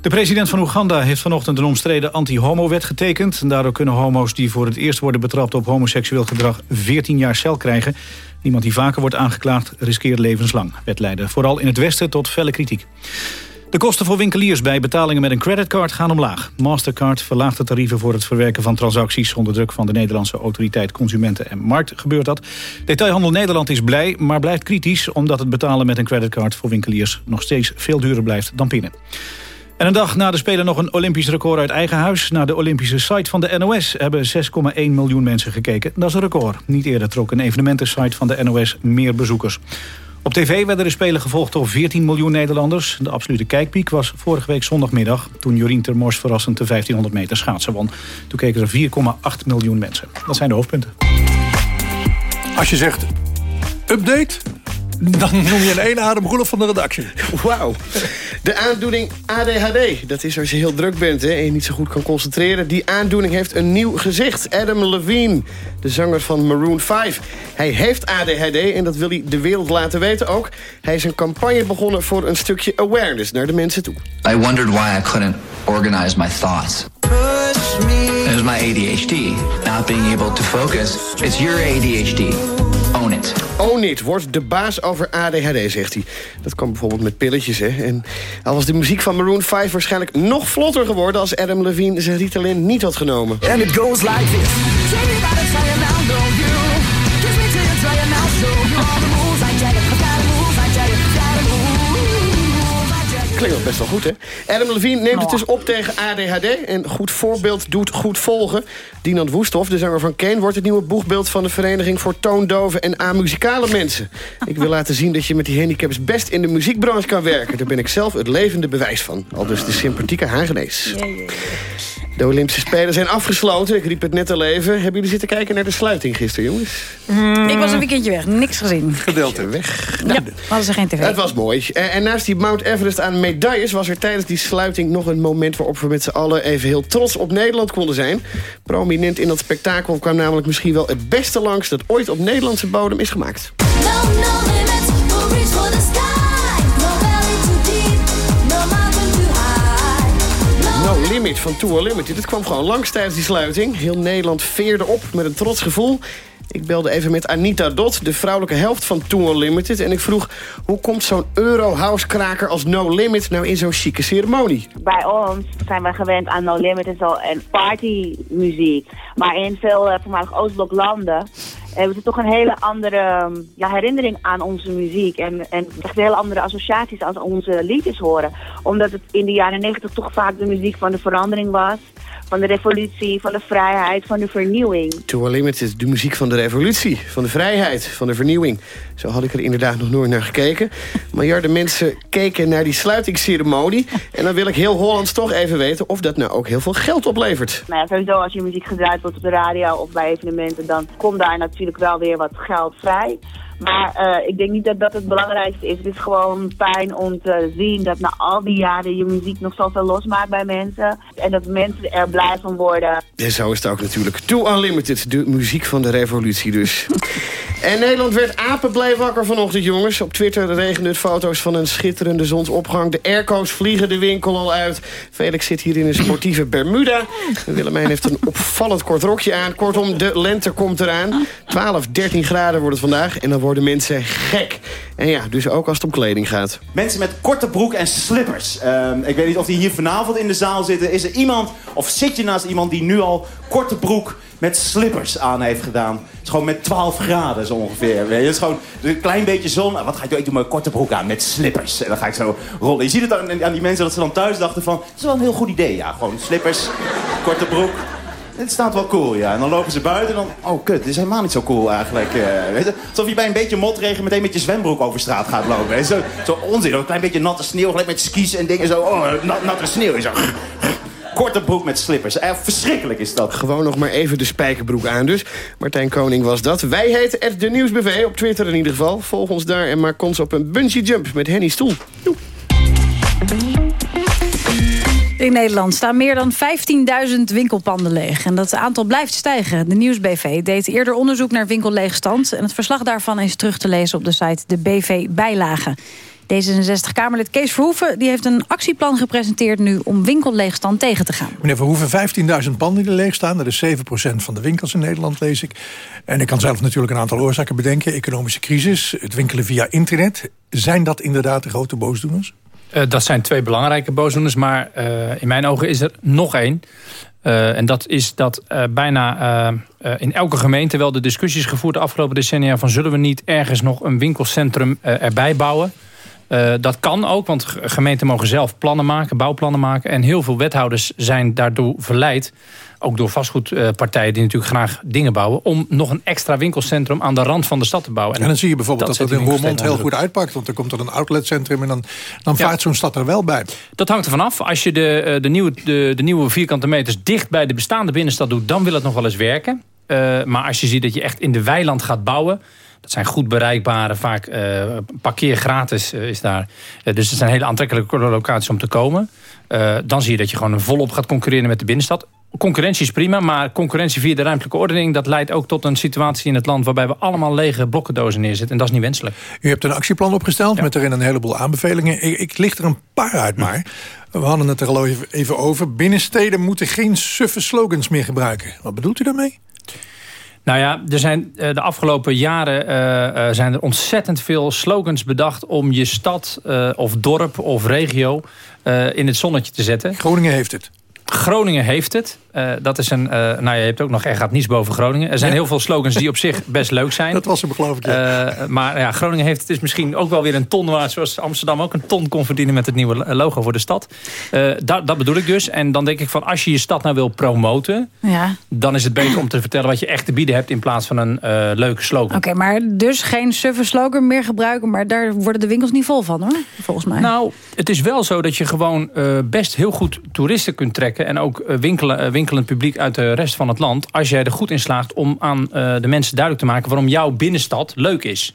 De president van Oeganda heeft vanochtend een omstreden anti-homo-wet getekend. En daardoor kunnen homo's die voor het eerst worden betrapt op homoseksueel gedrag 14 jaar cel krijgen. Iemand die vaker wordt aangeklaagd riskeert levenslang. Wet leidde vooral in het Westen tot felle kritiek. De kosten voor winkeliers bij betalingen met een creditcard gaan omlaag. Mastercard verlaagt de tarieven voor het verwerken van transacties... onder druk van de Nederlandse autoriteit Consumenten en Markt gebeurt dat. Detailhandel Nederland is blij, maar blijft kritisch... omdat het betalen met een creditcard voor winkeliers... nog steeds veel duurder blijft dan pinnen. En een dag na de Spelen nog een Olympisch record uit eigen huis. Naar de Olympische site van de NOS hebben 6,1 miljoen mensen gekeken. Dat is een record. Niet eerder trok een evenementensite van de NOS meer bezoekers. Op tv werden de Spelen gevolgd door 14 miljoen Nederlanders. De absolute kijkpiek was vorige week zondagmiddag... toen Jorien Termors verrassend de 1500 meter schaatsen won. Toen keken er 4,8 miljoen mensen. Dat zijn de hoofdpunten. Als je zegt update, dan noem je in één adem Roelof van de redactie. Wauw. De aandoening ADHD. Dat is als je heel druk bent hè, en je niet zo goed kan concentreren. Die aandoening heeft een nieuw gezicht. Adam Levine, de zanger van Maroon 5. Hij heeft ADHD en dat wil hij de wereld laten weten ook. Hij is een campagne begonnen voor een stukje awareness naar de mensen toe. I wondered why I couldn't organize my thoughts. It was my ADHD. Not being able to focus. It's your ADHD. Own it. Own it wordt de baas over ADHD, zegt hij. Dat kan bijvoorbeeld met pilletjes, hè. En al was de muziek van Maroon 5 waarschijnlijk nog vlotter geworden... als Adam Levine zijn Ritalin niet had genomen. And it goes like this. Klinkt nog best wel goed, hè? Adam Levine neemt het dus op tegen ADHD. En goed voorbeeld doet goed volgen. Dinant Woesthoff, de zanger van Kane... wordt het nieuwe boegbeeld van de Vereniging voor Toondoven en Amuzikale Mensen. Ik wil laten zien dat je met die handicaps best in de muziekbranche kan werken. Daar ben ik zelf het levende bewijs van. Al dus de sympathieke Hagenees. De Olympische Spelen zijn afgesloten. Ik riep het net al even. Hebben jullie zitten kijken naar de sluiting gisteren, jongens? Ik was een weekendje weg, niks gezien. Gedeelte weg. Ja, hadden ze geen tv. Het was mooi. En, en naast die Mount Everest aan medailles... was er tijdens die sluiting nog een moment... waarop we met z'n allen even heel trots op Nederland konden zijn. Prominent in dat spektakel kwam namelijk misschien wel het beste langs... dat ooit op Nederlandse bodem is gemaakt. No Limit van Tour Limited. Het kwam gewoon langs tijdens die sluiting. Heel Nederland veerde op met een trots gevoel. Ik belde even met Anita Dot, de vrouwelijke helft van Tour Limited. En ik vroeg, hoe komt zo'n Euro-house-kraker als No Limit... nou in zo'n chique ceremonie? Bij ons zijn we gewend aan No Limit en zo en partymuziek. Maar in veel uh, voormalig Oostblok landen hebben ze toch een hele andere um, ja, herinnering aan onze muziek. En, en echt hele andere associaties als onze liedjes horen. Omdat het in de jaren negentig toch vaak de muziek van de verandering was. Van de revolutie, van de vrijheid, van de vernieuwing. Tour Limited, de muziek van de revolutie, van de vrijheid, van de vernieuwing. Zo had ik er inderdaad nog nooit naar gekeken. Maar ja, de mensen keken naar die sluitingsceremonie. En dan wil ik heel Hollands toch even weten of dat nou ook heel veel geld oplevert. Nou ja, sowieso als je muziek gedraaid wordt op de radio of bij evenementen... dan komt daar natuurlijk wel weer wat geld vrij. Maar uh, ik denk niet dat dat het belangrijkste is. Het is gewoon fijn om te zien dat na al die jaren je muziek nog zoveel losmaakt bij mensen. En dat mensen er blij van worden. En zo is het ook natuurlijk. Too Unlimited, de muziek van de revolutie dus. [LAUGHS] en Nederland werd apenblij wakker vanochtend, jongens. Op Twitter regende het foto's van een schitterende zonsopgang. De airco's vliegen de winkel al uit. Felix zit hier in een sportieve Bermuda. Willemijn heeft een opvallend kort rokje aan. Kortom, de lente komt eraan. 12, 13 graden wordt het vandaag. En dan worden mensen gek. En ja, dus ook als het om kleding gaat. Mensen met korte broek en slippers. Ehm, ik weet niet of die hier vanavond in de zaal zitten. Is er iemand, of zit je naast iemand die nu al korte broek met slippers aan heeft gedaan? Het is gewoon met 12 graden zo ongeveer. Het is gewoon een klein beetje zon. Wat ga ik doen? Ik doe mijn korte broek aan met slippers. En dan ga ik zo rollen. Je ziet het aan, aan die mensen dat ze dan thuis dachten van... Het is wel een heel goed idee, ja. Gewoon slippers, korte broek. Dit staat wel cool, ja. En dan lopen ze buiten en dan... Oh, kut, dit is helemaal niet zo cool eigenlijk. eh, weet je? Alsof je bij een beetje motregen meteen met je zwembroek over straat gaat lopen. hè. Zo, zo onzin. Een klein beetje natte sneeuw, gelijk met skis en dingen zo. Oh, nat, natte sneeuw. En. Korte broek met slippers. Eh, verschrikkelijk is dat. Gewoon nog maar even de spijkerbroek aan dus. Martijn Koning was dat. Wij heten het De Nieuwsbv, op Twitter in ieder geval. Volg ons daar en maak kans op een bungee jump met Henny Stoel. In Nederland staan meer dan 15.000 winkelpanden leeg. En dat aantal blijft stijgen. De Nieuwsbv deed eerder onderzoek naar winkelleegstand. En het verslag daarvan is terug te lezen op de site de BV Bijlagen. D66-Kamerlid Kees Verhoeven die heeft een actieplan gepresenteerd nu om winkelleegstand tegen te gaan. Meneer Verhoeven, 15.000 panden die leeg staan. Dat is 7% van de winkels in Nederland, lees ik. En ik kan zelf natuurlijk een aantal oorzaken bedenken. Economische crisis, het winkelen via internet. Zijn dat inderdaad de grote boosdoeners? Eh, dat zijn twee belangrijke boosdoeners, maar eh, in mijn ogen is er nog één. Eh, en dat is dat bijna in elke gemeente wel de discussies gevoerd de afgelopen decennia van zullen we niet ergens nog een winkelcentrum erbij bouwen. Eh, dat kan ook, want gemeenten mogen zelf plannen maken, bouwplannen maken. En heel veel wethouders zijn daardoor verleid, ook door vastgoedpartijen die natuurlijk graag dingen bouwen, om nog een extra winkelcentrum aan de rand van de stad te bouwen. En dan zie je bijvoorbeeld dat dat, in Roermond heel goed uitpakt. Want er komt er een outletcentrum en dan, dan Ja. vaart zo'n stad er wel bij. Dat hangt ervan af. Als je de, eh, de, nieuwe, de, de nieuwe vierkante meters dicht bij de bestaande binnenstad doet... dan wil het nog wel eens werken. Eh, maar als je ziet dat je echt in de weiland gaat bouwen... dat zijn goed bereikbare, vaak eh parkeer gratis eh, is daar. Eh, dus het zijn hele aantrekkelijke locaties om te komen. Dan zie je dat je gewoon volop gaat concurreren met de binnenstad. Concurrentie is prima, maar concurrentie via de ruimtelijke ordening... dat leidt ook tot een situatie in het land... waarbij we allemaal lege blokkendozen neerzetten. En dat is niet wenselijk. U hebt een actieplan opgesteld met erin een heleboel aanbevelingen. Ik, ik licht er een paar uit maar. We hadden het er al even over. Binnensteden moeten geen suffe slogans meer gebruiken. Wat bedoelt u daarmee? Nou ja, er zijn eh, de afgelopen jaren eh, eh, zijn er ontzettend veel slogans bedacht om je stad of dorp of regio in het zonnetje te zetten. Groningen heeft het. Groningen heeft het. Eh, dat is een, eh, nou ja, je hebt ook nog Er gaat niets boven Groningen. Er zijn Ja. heel veel slogans die op zich best leuk zijn. [LAUGHS] Dat was hem geloof ik. Eh, maar ja, Groningen heeft het is misschien ook wel weer een ton waard... zoals Amsterdam ook een ton kon verdienen met het nieuwe logo voor de stad. Eh, dat, dat bedoel ik dus. En dan denk ik van als je je stad nou wil promoten... Ja. dan is het beter om te vertellen wat je echt te bieden hebt... in plaats van een eh, leuke slogan. Oké, maar dus geen suffe slogan meer gebruiken... maar daar worden de winkels niet vol van, hoor, volgens mij. Nou, het is wel zo dat je gewoon eh, best heel goed toeristen kunt trekken... en ook winkelen, publiek uit de rest van het land... als jij er goed in slaagt om aan eh, de mensen duidelijk te maken... waarom jouw binnenstad leuk is.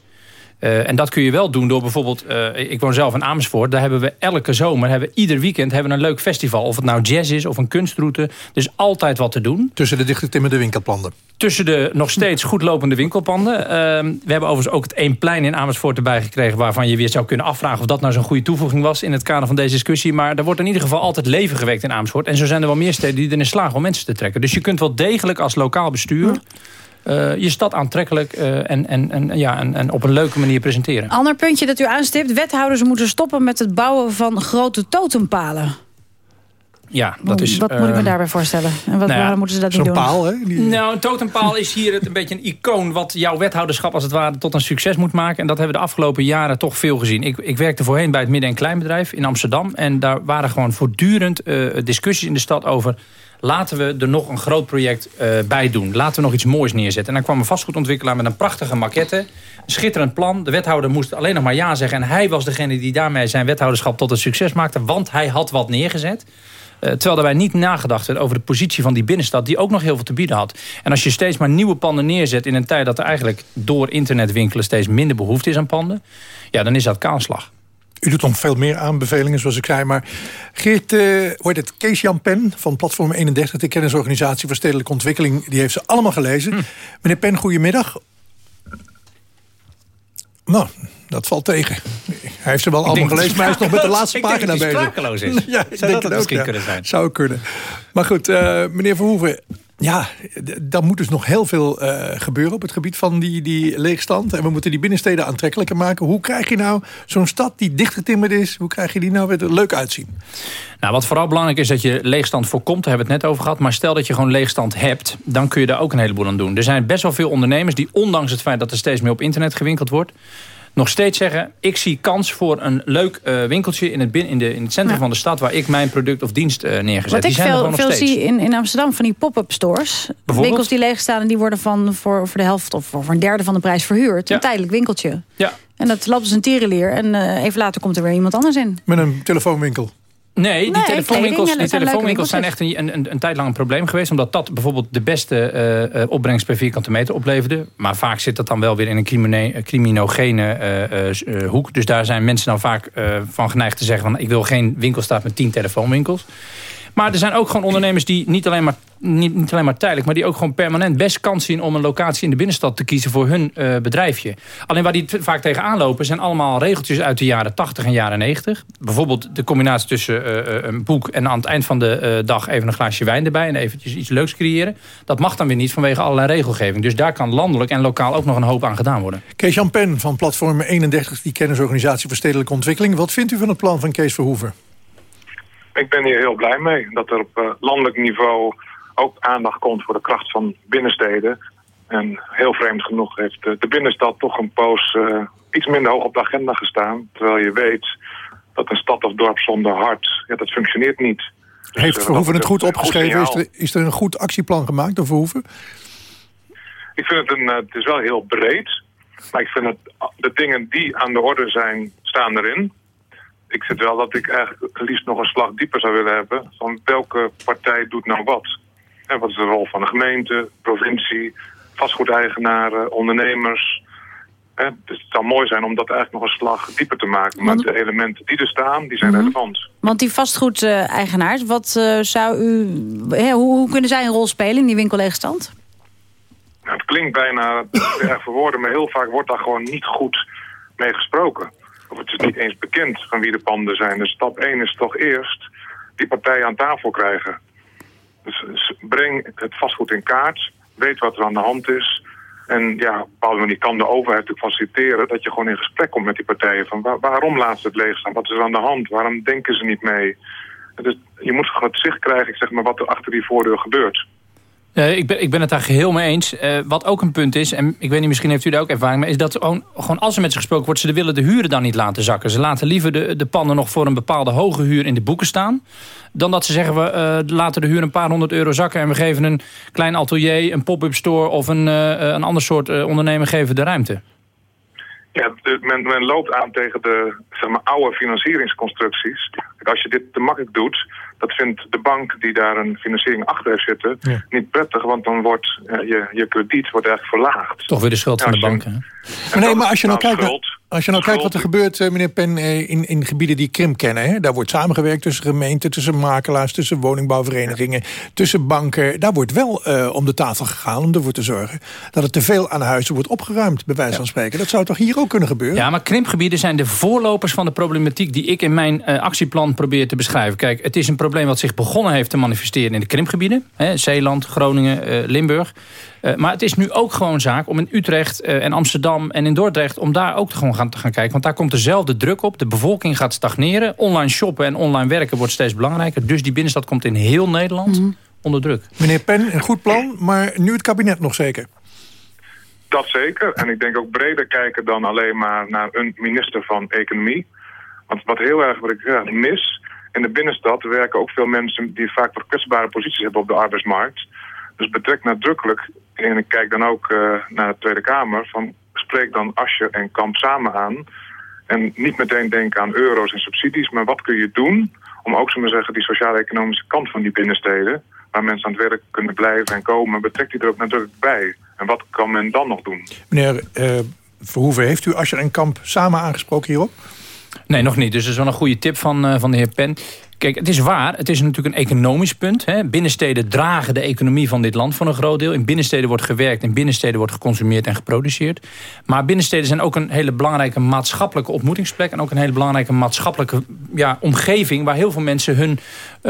Eh, en dat kun je wel doen door bijvoorbeeld... eh, ik woon zelf in Amersfoort. Daar hebben we elke zomer, hebben we, ieder weekend hebben we een leuk festival. Of het nou jazz is of een kunstroute. Dus altijd wat te doen. Tussen de dichtgetimmerde winkelpanden. Tussen de nog steeds goed lopende winkelpanden. Ehm, we hebben overigens ook het één plein in Amersfoort erbij gekregen... waarvan je weer zou kunnen afvragen of dat nou zo'n goede toevoeging was... in het kader van deze discussie. Maar er wordt in ieder geval altijd leven gewekt in Amersfoort. En zo zijn er wel meer steden die erin slagen om mensen te trekken. Dus je kunt wel degelijk als lokaal bestuur... eh, je stad aantrekkelijk eh, en, en, en, ja, en, en op een leuke manier presenteren. Ander puntje dat u aanstipt. Wethouders moeten stoppen met het bouwen van grote totempalen. Ja, dat is, wat moet ik me eh, daarbij voorstellen? En wat, nou ja, waarom moeten ze dat niet doen? Nou, een totempaal is hier het een beetje een icoon... wat jouw wethouderschap als het ware tot een succes moet maken. En dat hebben we de afgelopen jaren toch veel gezien. Ik, ik werkte voorheen bij het midden- en kleinbedrijf in Amsterdam. En daar waren gewoon voortdurend eh, discussies in de stad over... laten we er nog een groot project eh, bij doen. Laten we nog iets moois neerzetten. En dan kwam een vastgoedontwikkelaar met een prachtige maquette. Een schitterend plan. De wethouder moest alleen nog maar ja zeggen. En hij was degene die daarmee zijn wethouderschap tot een succes maakte. Want hij had wat neergezet. Eh, terwijl daarbij niet nagedacht werd over de positie van die binnenstad... die ook nog heel veel te bieden had. En als je steeds maar nieuwe panden neerzet... in een tijd dat er eigenlijk door internetwinkelen... steeds minder behoefte is aan panden... ja, dan is dat kaalslag. U doet nog veel meer aanbevelingen, zoals ik zei. Maar Geert, eh hoe heet het, Kees-Jan Pen van Platform 31... de kennisorganisatie voor stedelijke ontwikkeling... die heeft ze allemaal gelezen. Hm. Meneer Pen, goedemiddag. Nou, dat valt tegen. Hij heeft ze wel allemaal denk dat gelezen, maar hij is nog met de laatste ik denk pagina dat bezig. is. Ja, ik Zou denk dat het ook, misschien ja. kunnen zijn? Zou kunnen. Maar goed, eh, meneer Verhoeven... Ja, dan moet dus nog heel veel eh, gebeuren op het gebied van die, die leegstand. En we moeten die binnensteden aantrekkelijker maken. Hoe krijg je nou zo'n stad die dichtgetimmerd is... hoe krijg je die nou weer er leuk uitzien? Nou, wat vooral belangrijk is dat je leegstand voorkomt. Daar hebben we het net over gehad. Maar stel dat je gewoon leegstand hebt, dan kun je daar ook een heleboel aan doen. Er zijn best wel veel ondernemers die, ondanks het feit dat er steeds meer op internet gewinkeld wordt... nog steeds zeggen... ik zie kans voor een leuk eh, winkeltje in het, in, de, in het centrum van de stad... waar ik mijn product of dienst uh, neergezet. Wat die ik zijn er veel, nog veel steeds. zie in, in Amsterdam van die pop-up stores. Winkels die leeg staan en die worden van voor, voor de helft... of voor een derde van de prijs verhuurd. Een tijdelijk winkeltje. Ja. En dat loopt als een tierenlier. En eh, even later komt er weer iemand anders in. Met een telefoonwinkel. Nee, die Nee, telefoonwinkels, die telefoonwinkels zijn echt een, een, een tijd lang een probleem geweest. Omdat dat bijvoorbeeld de beste eh, eh, opbrengst per vierkante meter opleverde. Maar vaak zit dat dan wel weer in een crimine, eh, criminogene hoek. Dus daar zijn mensen dan vaak van geneigd te zeggen... van ik wil geen winkelstaat met tien telefoonwinkels. Maar er zijn ook gewoon ondernemers die niet alleen maar, niet, niet alleen maar tijdelijk... maar die ook gewoon permanent best kans zien om een locatie in de binnenstad te kiezen voor hun eh, bedrijfje. Alleen waar die vaak tegenaan lopen zijn allemaal regeltjes uit de jaren 80 en jaren 90. Bijvoorbeeld de combinatie tussen eh, eh, een boek en aan het eind van de dag even een glaasje wijn erbij... en eventjes iets leuks creëren. Dat mag dan weer niet vanwege allerlei regelgeving. Dus daar kan landelijk en lokaal ook nog een hoop aan gedaan worden. Kees-Jan Pen van Platform 31, die kennisorganisatie voor stedelijke ontwikkeling. Wat vindt u van het plan van Kees Verhoeven? Ik ben hier heel blij mee dat er op eh, landelijk niveau ook aandacht komt voor de kracht van binnensteden. En heel vreemd genoeg heeft de, de binnenstad toch een poos eh, iets minder hoog op de agenda gestaan. Terwijl je weet dat een stad of dorp zonder hart, ja, dat functioneert niet. Dus, Heeft eh, Verhoeven dat het goed opgeschreven? Is er, is er een goed actieplan gemaakt door Verhoeven? Ik vind het een, eh, het is wel heel breed. Maar ik vind het, de dingen die aan de orde zijn, staan erin. Ik vind wel dat ik eigenlijk liefst nog een slag dieper zou willen hebben. Van welke partij doet nou wat? En wat is de rol van de gemeente, provincie, vastgoedeigenaren, ondernemers? Hè, dus het zou mooi zijn om dat eigenlijk nog een slag dieper te maken. Maar de elementen die er staan, die zijn Mhm. relevant. Want die vastgoedeigenaars, wat eh, zou u, hè, hoe, hoe kunnen zij een rol spelen in die winkelleegstand? Nou, het klinkt bijna [LAUGHS] erg voor woorden, maar heel vaak wordt daar gewoon niet goed mee gesproken. Of het is niet eens bekend van wie de panden zijn. Dus stap 1 is toch eerst die partijen aan tafel krijgen. Dus s- breng het vastgoed in kaart, weet wat er aan de hand is. En ja, op een bepaalde manier kan de overheid natuurlijk faciliteren dat je gewoon in gesprek komt met die partijen. Van waar- waarom laat ze het leeg staan? Wat is er aan de hand? Waarom denken ze niet mee? Dus je moet gewoon het zicht krijgen, zeg maar, wat er achter die voordeur gebeurt. Eh, ik, ben, ik ben het daar geheel mee eens. Eh, wat ook een punt is, en ik weet niet, misschien heeft u daar ook ervaring mee... is dat gewoon, gewoon als er met ze gesproken wordt... ze willen de huren dan niet laten zakken. Ze laten liever de, de panden nog voor een bepaalde hoge huur in de boeken staan... dan dat ze zeggen, we eh, laten de huur een paar honderd euro zakken... en we geven een klein atelier, een pop-up store... of een, een ander soort ondernemer geven de ruimte. Ja, men, men loopt aan tegen de zeg maar, oude financieringsconstructies. Als je dit te makkelijk doet, dat vindt de bank die daar een financiering achter heeft zitten niet prettig, want dan wordt eh, je, je krediet wordt eigenlijk verlaagd. Toch weer de schuld van de banken. hè? Maar nee, maar als je nou nou kijkt, naar- als je nou kijkt wat er gebeurt, eh, meneer Pen, eh, in, in gebieden die Krimp kennen. Hè? Daar wordt samengewerkt tussen gemeenten, tussen makelaars, tussen woningbouwverenigingen, tussen banken. Daar wordt wel eh, om de tafel gegaan om ervoor te zorgen dat er te veel aan huizen wordt opgeruimd, bij wijze van spreken. Dat zou toch hier ook kunnen gebeuren? Ja, maar krimpgebieden zijn de voorlopers van de problematiek... die ik in mijn eh, actieplan probeer te beschrijven. Kijk, het is een probleem wat zich begonnen heeft te manifesteren... in de krimpgebieden. Hè, Zeeland, Groningen, eh, Limburg. Eh, maar het is nu ook gewoon zaak om in Utrecht eh, en Amsterdam en in Dordrecht... om daar ook gewoon gaan, te gaan kijken. Want daar komt dezelfde druk op. De bevolking gaat stagneren. Online shoppen en online werken wordt steeds belangrijker. Dus die binnenstad komt in heel Nederland onder druk. Meneer Pen, een goed plan, maar nu het kabinet nog zeker. Dat zeker. En ik denk ook breder kijken dan alleen maar naar een minister van Economie. Want wat heel erg wat ik ja, mis, in de binnenstad werken ook veel mensen die vaak wat kwetsbare posities hebben op de arbeidsmarkt. Dus betrek nadrukkelijk, en ik kijk dan ook eh, naar de Tweede Kamer, van spreek dan Asje en Kamp samen aan. En niet meteen denken aan euro's en subsidies, maar wat kun je doen om ook, zo maar zeggen, die sociaal-economische kant van die binnensteden, waar mensen aan het werk kunnen blijven en komen, betrek die er ook nadrukkelijk bij. En wat kan men dan nog doen? Meneer eh, Verhoeven, heeft u Ascher en Kamp samen aangesproken hierop? Nee, nog niet. Dus dat is wel een goede tip van, eh, van de heer Pen. Kijk, het is waar. Het is natuurlijk een economisch punt. Hè. Binnensteden dragen de economie van dit land voor een groot deel. In binnensteden wordt gewerkt, in binnensteden wordt geconsumeerd en geproduceerd. Maar binnensteden zijn ook een hele belangrijke maatschappelijke ontmoetingsplek. En ook een hele belangrijke maatschappelijke ja, omgeving... waar heel veel mensen hun,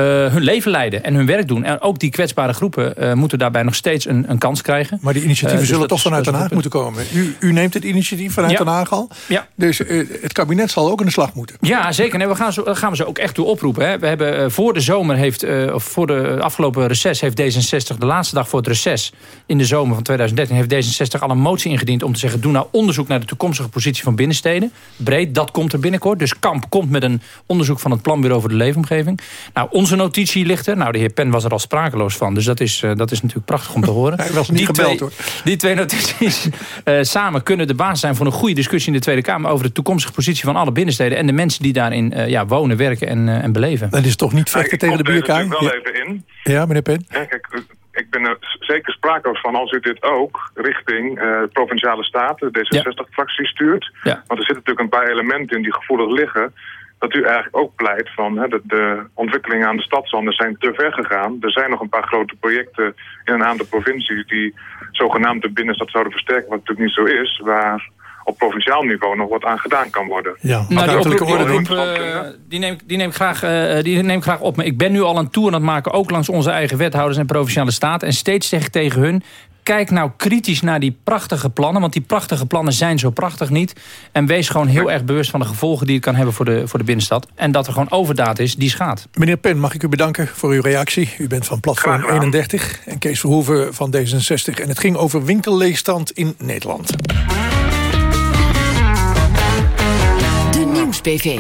hun leven leiden en hun werk doen. En ook die kwetsbare groepen eh, moeten daarbij nog steeds een, een kans krijgen. Maar die initiatieven Eh, dus zullen toch vanuit Den Haag moeten komen. U, u neemt het initiatief vanuit Ja. Den Haag al. Ja. Dus eh, het kabinet zal ook aan de slag moeten. Ja, zeker. Nee, we gaan, zo, gaan we ze ook echt toe oproepen. Hè. we hebben eh, voor de zomer heeft, eh, of voor de afgelopen reces heeft D66 de laatste dag voor het reces in de zomer van 2013 heeft D66 al een motie ingediend om te zeggen doe nou onderzoek naar de toekomstige positie van binnensteden. Breed, dat komt er binnenkort. Dus Kamp komt met een onderzoek van het Planbureau voor de Leefomgeving. Nou, onze notitie ligt er. Nou, de heer Pen was er al sprakeloos van. Dus dat is, eh, dat is natuurlijk prachtig om te [LAUGHS] horen. Hij was niet die gebeld, twee, hoor. Die twee notities eh, samen kunnen de basis zijn voor een goede discussie in de Tweede Kamer over de toekomstige positie van alle binnensteden en de mensen die daarin eh, ja, wonen, werken en, en beleven. Dat is toch niet vechten ik tegen de er natuurlijk wel even in. Ja, meneer Pen? Ja, kijk, ik ben er zeker sprake van als u dit ook richting eh, provinciale staten, de D66-fractie stuurt. Ja. Want er zitten natuurlijk een paar elementen in die gevoelig liggen. Dat u eigenlijk ook pleit van hè, de, de ontwikkelingen aan de stadszanden zijn te ver gegaan. Er zijn nog een paar grote projecten in een aantal provincies die zogenaamd de binnenstad zouden versterken, wat natuurlijk niet zo is. Waar op provinciaal niveau nog wat aan gedaan kan worden. Ja, Nou, die oproep, die, ordening. oproep, die, neem, ik- die, neem ik graag, eh, die neem ik graag op. Maar ik ben nu al een tour aan het maken, ook langs onze eigen wethouders en provinciale staten. En steeds zeg ik tegen hun, kijk nou kritisch naar die prachtige plannen. Want die prachtige plannen zijn zo prachtig niet. En wees gewoon heel erg bewust van de gevolgen die het kan hebben voor de, voor de binnenstad. En dat er gewoon overdaad is, die schaadt. Meneer Pen, mag ik u bedanken voor uw reactie. U bent van Platform 31 en Kees Verhoeven van D66. En het ging over winkelleegstand in Nederland. De Nieuws-PV.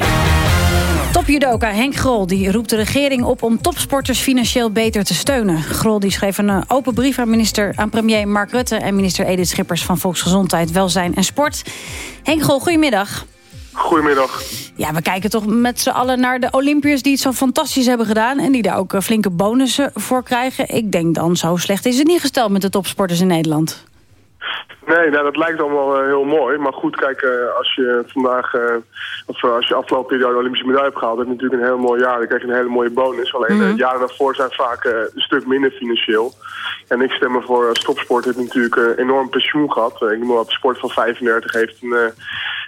Topjudoka Henk Grol die roept de regering op om topsporters financieel beter te steunen. Grol die schreef een eh, open brief aan, minister, aan premier Mark Rutte... en minister Edith Schippers van Volksgezondheid, Welzijn en Sport. Henk Grol, goedemiddag. Goedemiddag. Ja, we kijken toch met z'n allen naar de Olympiërs die het zo fantastisch hebben gedaan... en die daar ook eh, flinke bonussen voor krijgen. Ik denk dan, zo slecht is het niet gesteld met de topsporters in Nederland. Nee, nou, dat lijkt allemaal eh, heel mooi. Maar goed, kijk, eh, als je vandaag, eh, of als je afgelopen periode de Olympische medaille hebt gehaald, heb je natuurlijk een heel mooi jaar. Dan krijg je een hele mooie bonus. Alleen Mhm. de jaren daarvoor zijn vaak een stuk minder financieel. En ik stem ervoor, als topsport heeft natuurlijk een enorm pensioen gehad. Eh, iemand op sport van 35 heeft, een,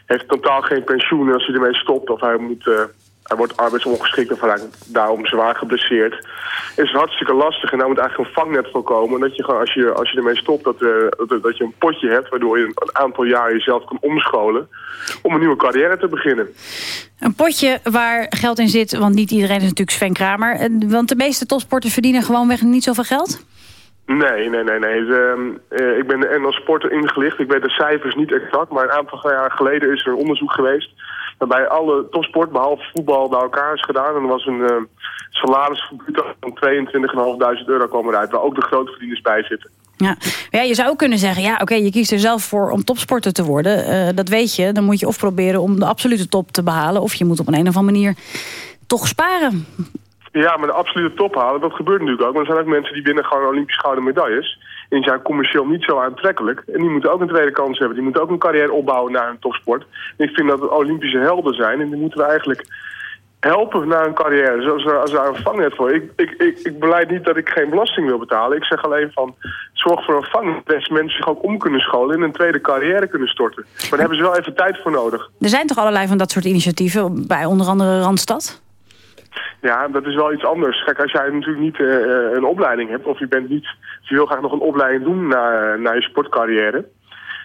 heeft totaal geen pensioen als hij ermee stopt. Of hij moet... hij wordt arbeidsongeschikt raakt daarom zwaar geblesseerd. Is hartstikke lastig en daar moet eigenlijk een vangnet voor komen. Dat je gewoon, als je, als je ermee stopt, dat, eh, dat, dat je een potje hebt... waardoor je een, aantal jaar jezelf kan omscholen... om een nieuwe carrière te beginnen. Een potje waar geld in zit, want niet iedereen is natuurlijk Sven Kramer. Eh, Want de meeste topsporters verdienen gewoonweg niet zoveel geld. Nee, nee, nee, nee. Dus, ehm, eh, ik ben als sporter ingelicht. Ik weet de cijfers niet exact, maar een aantal jaar geleden is er onderzoek geweest... waarbij alle topsport, behalve voetbal, bij elkaar is gedaan. En er was een eh, salaris van 22.500 euro komen eruit... waar ook de grote verdieners bij zitten. Ja. Ja, je zou ook kunnen zeggen, ja, oké, je kiest er zelf voor om topsporter te worden. Eh, dat weet je. Dan moet je of proberen om de absolute top te behalen... of je moet op een, een of andere manier toch sparen. Ja, maar de absolute top halen, dat gebeurt natuurlijk ook. Maar er zijn ook mensen die winnen gewoon Olympisch gouden medailles. En die zijn commercieel niet zo aantrekkelijk. En die moeten ook een tweede kans hebben. Die moeten ook een carrière opbouwen naar een topsport. En ik vind dat het Olympische helden zijn. En die moeten we eigenlijk helpen naar een carrière. Zoals we, als daar een vangnet voor. Ik, ik, ik, ik beleid niet dat ik geen belasting wil betalen. Ik zeg alleen van, zorg voor een vangnet. Dat mensen zich ook om kunnen scholen en een tweede carrière kunnen storten. Maar daar hebben ze wel even tijd voor nodig. Er zijn toch allerlei van dat soort initiatieven, bij onder andere Randstad? Ja, dat is wel iets anders. Kijk, als jij natuurlijk niet eh, eh, een opleiding hebt... of je, bent niet, je wil graag nog een opleiding doen naar je sportcarrière...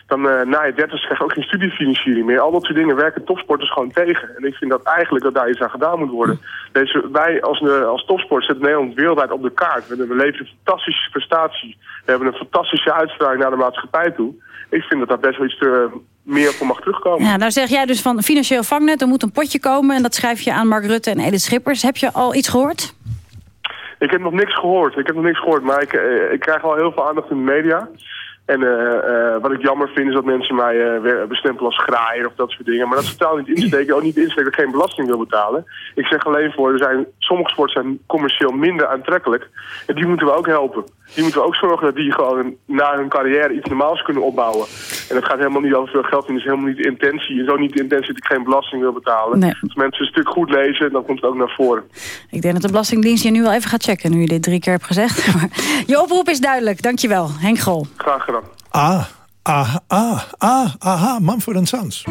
dan eh, na je dertig krijg je ook geen studiefinanciering meer. Al dat soort dingen werken topsporters gewoon tegen. En ik vind dat eigenlijk dat daar iets aan gedaan moet worden. Deze, wij als, eh, als topsport zetten Nederland wereldwijd op de kaart. We, we leveren een fantastische prestatie. We hebben een fantastische uitstraling naar de maatschappij toe. Ik vind dat daar best wel iets te, meer voor mag terugkomen. Ja, nou zeg jij dus van financieel vangnet, er moet een potje komen... en dat schrijf je aan Mark Rutte en Edith Schippers. Heb je al iets gehoord? Ik heb nog niks gehoord. Ik heb nog niks gehoord, maar ik, eh, ik krijg al heel veel aandacht in de media. En eh, eh, wat ik jammer vind is dat mensen mij weer bestempelen als graaier of dat soort dingen. Maar dat is totaal niet insteken. Ook niet insteken dat ik geen belasting wil betalen. Ik zeg alleen voor, er zijn, sommige sporten zijn commercieel minder aantrekkelijk. En die moeten we ook helpen. Die moeten we ook zorgen dat die gewoon na hun carrière iets normaals kunnen opbouwen. En het gaat helemaal niet over veel geld in. Dat is helemaal niet de intentie. En zo niet de intentie dat ik geen belasting wil betalen. Nee. Als mensen een stuk goed lezen, dan komt het ook naar voren. Ik denk dat de Belastingdienst je nu wel even gaat checken... nu je dit drie keer hebt gezegd. [LAUGHS] Maar je oproep is duidelijk. Dankjewel, Henk Grol. Graag gedaan. Ah, ah, ah, ah, aha, Mumford Sons.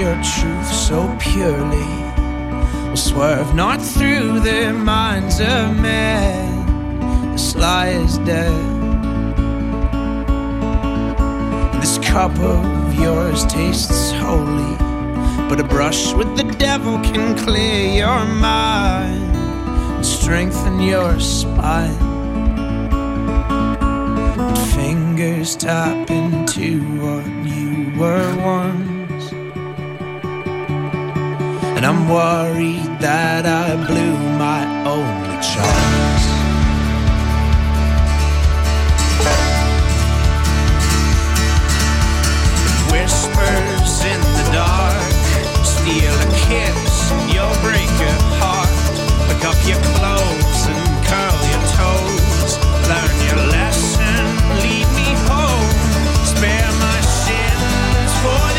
Your truth so purely will swerve not through the minds of men. The sly is dead. This cup of yours tastes holy, but a brush with the devil can clear your mind and strengthen your spine. But fingers tap into what you were once. And I'm worried that I blew my only chance. Whispers in the dark, steal a kiss, you'll break your heart. Pick up your clothes and curl your toes. Learn your lesson, lead me home. Spare my sins for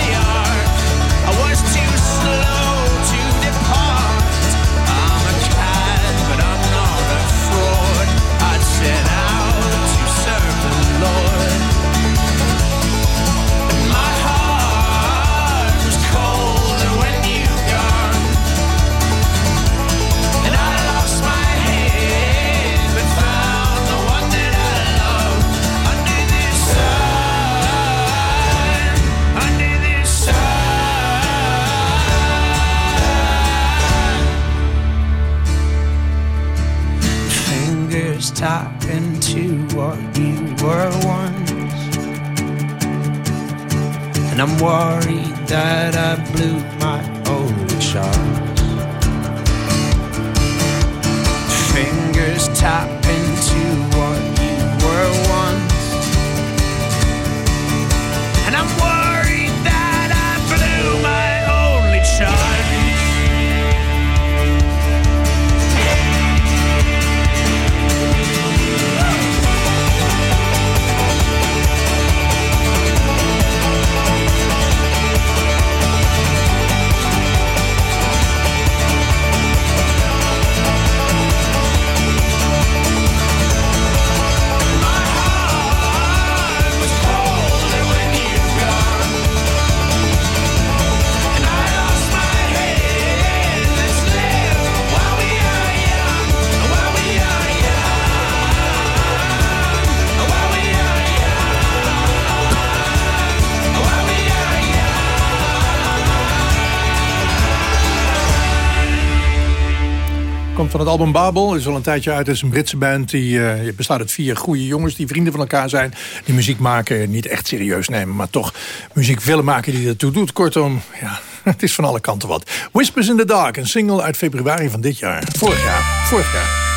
album Babel. Is al een tijdje uit. Het is een Britse band. Die eh, bestaat uit vier goede jongens die vrienden van elkaar zijn. Die muziek maken, niet echt serieus nemen. Maar toch muziek willen maken die ertoe doet. Kortom, ja, [LAUGHS] het is van alle kanten wat. Whispers in the Dark, een single uit februari van dit jaar. Vorig jaar. Vorig jaar.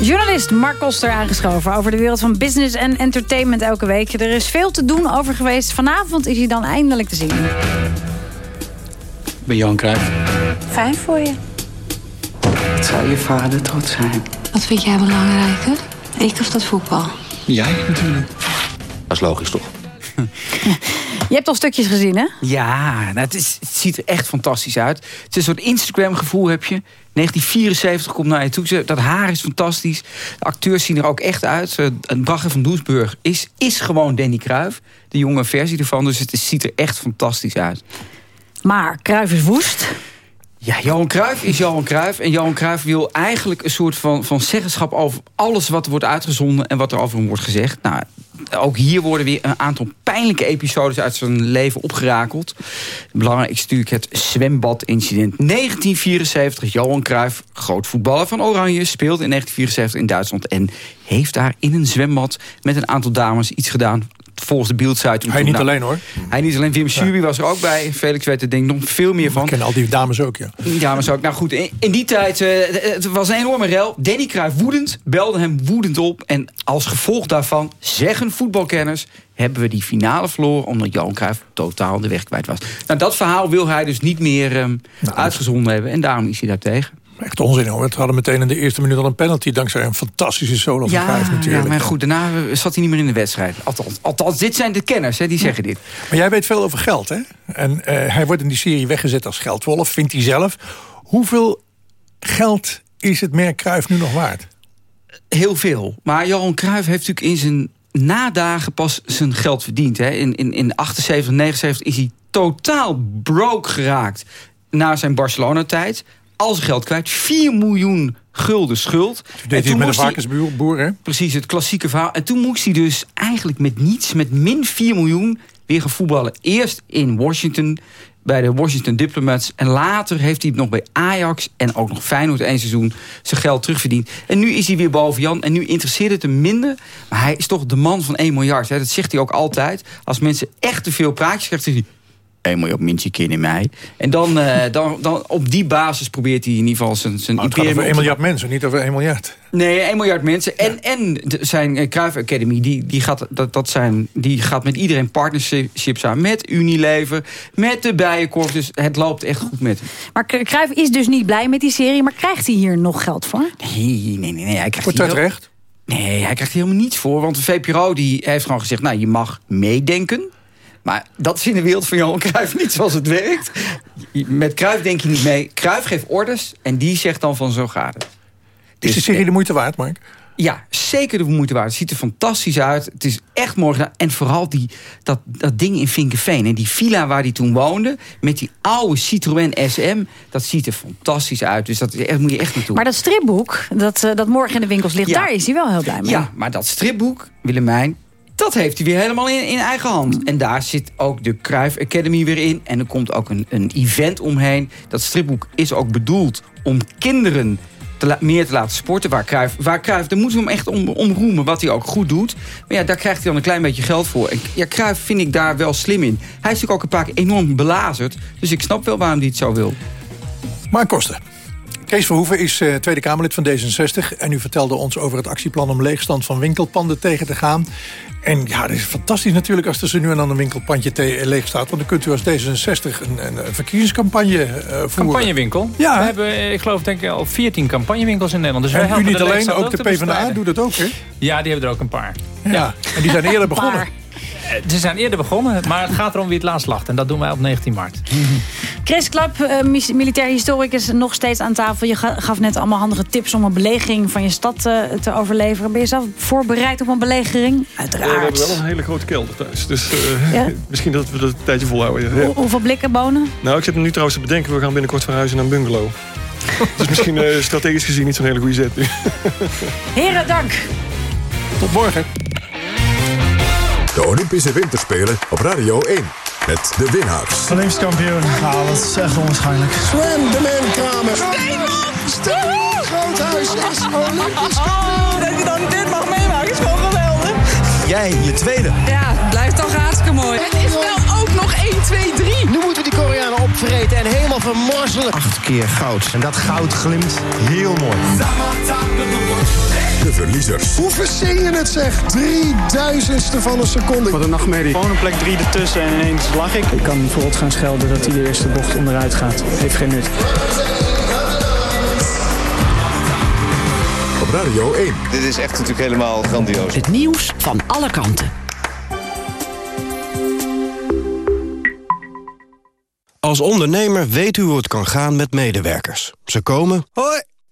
Journalist Mark Koster aangeschoven over de wereld van business en entertainment elke week. Er is veel te doen over geweest. Vanavond is hij dan eindelijk te zien. Ik ben Johan Cruijff. Fijn voor je. Zou je vader trots zijn? Wat vind jij belangrijker? Ik of dat voetbal? Jij natuurlijk. Dat is logisch, toch? [LAUGHS] Je hebt al stukjes gezien, hè? Ja, nou, het, is, het ziet er echt fantastisch uit. Het is een soort Instagram-gevoel heb je. 1974 komt naar je toe. Dat haar is fantastisch. De acteurs zien er ook echt uit. Brache van Doesburg is, is gewoon Danny Cruijff. De jonge versie ervan. Dus het is- ziet er echt fantastisch uit. Maar Cruijff is woest. Ja, Johan Cruijff is Johan Cruijff. En Johan Cruijff wil eigenlijk een soort van, van zeggenschap over alles wat wordt uitgezonden en wat er over hem wordt gezegd. Nou, ook hier worden weer een aantal pijnlijke episodes uit zijn leven opgerakeld. Belangrijk is natuurlijk het zwembadincident. 1974, Johan Cruijff, groot voetballer van Oranje, speelde in 1974 in Duitsland en heeft daar in een zwembad met een aantal dames iets gedaan volgens de beeldzeitung. Hij niet alleen, hoor. Hij niet alleen. Wim Schuby was er ook bij. Felix weet er denk ik nog veel meer van. Ik ken al die dames ook, ja. Die dames ook. Nou goed, in, in die tijd eh, het was een enorme rel. Danny Cruijff woedend, belde hem woedend op. En als gevolg daarvan, zeggen voetbalkenners... hebben we die finale verloren omdat Johan Cruijff totaal de weg kwijt was. Nou, dat verhaal wil hij dus niet meer ehm, uitgezonden hebben. En daarom is hij daar tegen. Echt onzin hoor. We hadden meteen in de eerste minuut al een penalty... dankzij een fantastische solo van Ja, natuurlijk. ja, maar goed, daarna zat hij niet meer in de wedstrijd. Althans, althans dit zijn de kenners, hè, die zeggen dit. Maar jij weet veel over geld, hè? En eh, hij wordt in die serie weggezet als geldwolf, vindt hij zelf. Hoeveel geld is het merk Cruijff nu nog waard? Heel veel. Maar Johan Cruijff heeft natuurlijk in zijn nadagen pas zijn geld verdiend. Hè. In, in, in 78, 79 is hij totaal broke geraakt na zijn Barcelona-tijd. Al zijn geld kwijt. 4 miljoen gulden schuld. Toen deed hij het met een varkensboer, hè? Precies, het klassieke verhaal. En toen moest hij dus eigenlijk met niets, met min 4 miljoen... weer gaan voetballen. Eerst in Washington, bij de Washington Diplomats. En later heeft hij het nog bij Ajax en ook nog Feyenoord één seizoen... zijn geld terugverdiend. En nu is hij weer boven Jan. En nu interesseert het hem minder. Maar hij is toch de man van 1 miljard. Hè? Dat zegt hij ook altijd. Als mensen echt te veel praatjes krijgen... zegt hij, 1 miljard mensen kennen mij. En dan, eh, dan, dan op die basis probeert hij in ieder geval zijn, zijn Maar het gaat over 1 miljard mensen, niet over 1 miljard. Nee, 1 miljard mensen. En, en de- zijn Cruijff Academy, die, die, gaat, dat, dat zijn, die gaat met iedereen partnerships aan. Met Unilever, met de Bijenkorf. Dus het loopt echt goed met hem. Maar Cruijff is dus niet blij met die serie, maar krijgt hij hier nog geld voor? Nee, nee, nee. nee hij krijgt Wordt dat recht? Nee, hij krijgt helemaal niets voor. Want de VPRO die heeft gewoon gezegd, nou, je mag meedenken. Maar dat is in de wereld van Johan Cruijff niet zoals het werkt. Met Cruijff denk je niet mee. Cruijff geeft orders en die zegt dan van zo gaat het. Is de serie de moeite waard, Mark? Ja, zeker de moeite waard. Het ziet er fantastisch uit. Het is echt mooi gedaan. En vooral die, dat, dat ding in Vinkenveen. En die villa waar hij toen woonde. Met die oude Citroën SM. Dat ziet er fantastisch uit. Dus dat is echt- moet je echt naartoe. Maar dat stripboek, dat, eh, dat morgen in de winkels ligt, Ja. daar is hij wel heel blij mee. Ja, maar dat stripboek, Willemijn... dat heeft hij weer helemaal in, in eigen hand. En daar zit ook de Cruijff Academy weer in. En er komt ook een, een event omheen. Dat stripboek is ook bedoeld om kinderen te meer te laten sporten. Waar Cruijff, waar Cruijff, daar moeten we hem echt om, roemen, wat hij ook goed doet. Maar ja, daar krijgt hij dan een klein beetje geld voor. En ja, Cruijff vind ik daar wel slim in. Hij is natuurlijk ook een paar keer enorm belazerd. Dus ik snap wel waarom hij het zo wil. Mark Koster. Kees Verhoeven is eh, Tweede Kamerlid van D66... en u vertelde ons over het actieplan om leegstand van winkelpanden tegen te gaan. En ja, dat is fantastisch natuurlijk als er zo nu en dan een winkelpandje te- leeg staat... want dan kunt u als D66 een, een, verkiezingscampagne eh, voeren. Campagnewinkel. Ja. We hebben, eh, ik geloof, denk ik al 14 campagnewinkels in Nederland. Dus wij En u helpen niet alleen, ook de PvdA bestrijden. doet dat ook, hè? Ja, die hebben er ook een paar. Ja, en die zijn eerder [LAUGHS] begonnen. Eh, Ze zijn eerder begonnen, maar het gaat erom wie het laatst lacht. En dat doen wij op 19 maart. [LAUGHS] Chris Klap, eh, mis- militair historicus, nog steeds aan tafel. Je ga- gaf net allemaal handige tips om een belegering van je stad eh, te overleveren. Ben je zelf voorbereid op een belegering? Eh, we Uiteraard. hebben wel een hele grote kelder thuis. Dus eh, Ja? [LAUGHS] misschien dat we dat een tijdje volhouden. ja. Hoe- hoeveel blikken bonen? Nou, ik zit me nu trouwens te bedenken. We gaan binnenkort verhuizen naar een bungalow. [LAUGHS] dus misschien eh, strategisch gezien niet zo'n hele goede zet nu. Heren, dank. Tot morgen. De Olympische Winterspelen op Radio 1. Met de winnaars. Olympisch kampioen. Ja, dat is echt onwaarschijnlijk. Sven de Man Kramer. Steven Groothuis is Olympisch kampioen. Dat je dan dit mag meemaken is gewoon geweldig. Jij, je tweede. Ja, het blijft toch hartstikke mooi. Het is wel ook nog 1, 2, 3. Nu moeten die Koreanen opvreten en helemaal vermorzelen. Acht keer goud. En dat goud glimt heel mooi. De verliezers. Hoe verzin je het zeg? Drieduizendste van een seconde. Wat een nachtmerrie. Gewoon een plek 3 ertussen en ineens lag ik. Ik kan bijvoorbeeld gaan schelden dat hij de eerste bocht onderuit gaat. Heeft geen nut. Op Radio 1. Dit is echt natuurlijk helemaal grandioos. Het nieuws van alle kanten. Als ondernemer weet u hoe het kan gaan met medewerkers. Ze komen, hoi,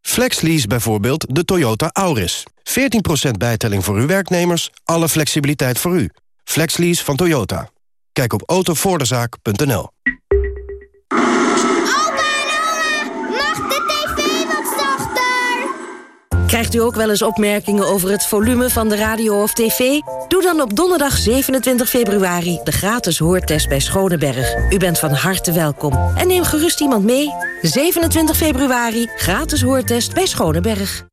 FlexLease bijvoorbeeld de Toyota Auris. 14% bijtelling voor uw werknemers, alle flexibiliteit voor u. FlexLease van Toyota. Kijk op autovoordezaak.nl. Krijgt u ook wel eens opmerkingen over het volume van de radio of tv? Doe dan op donderdag 27 februari de gratis hoortest bij Schoneberg. U bent van harte welkom. En neem gerust iemand mee. 27 februari, gratis hoortest bij Schoneberg.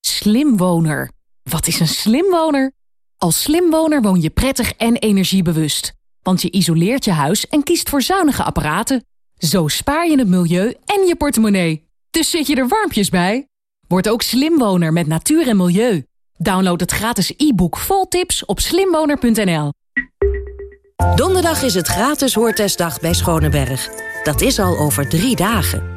Slimwoner. Wat is een slimwoner? Als slimwoner woon je prettig en energiebewust. Want je isoleert je huis en kiest voor zuinige apparaten. Zo spaar je het milieu en je portemonnee. Dus zit je er warmpjes bij? Word ook slimwoner met natuur en milieu. Download het gratis e-book vol tips op slimwoner.nl. Donderdag is het gratis hoortestdag bij Schoneberg. Dat is al over drie dagen.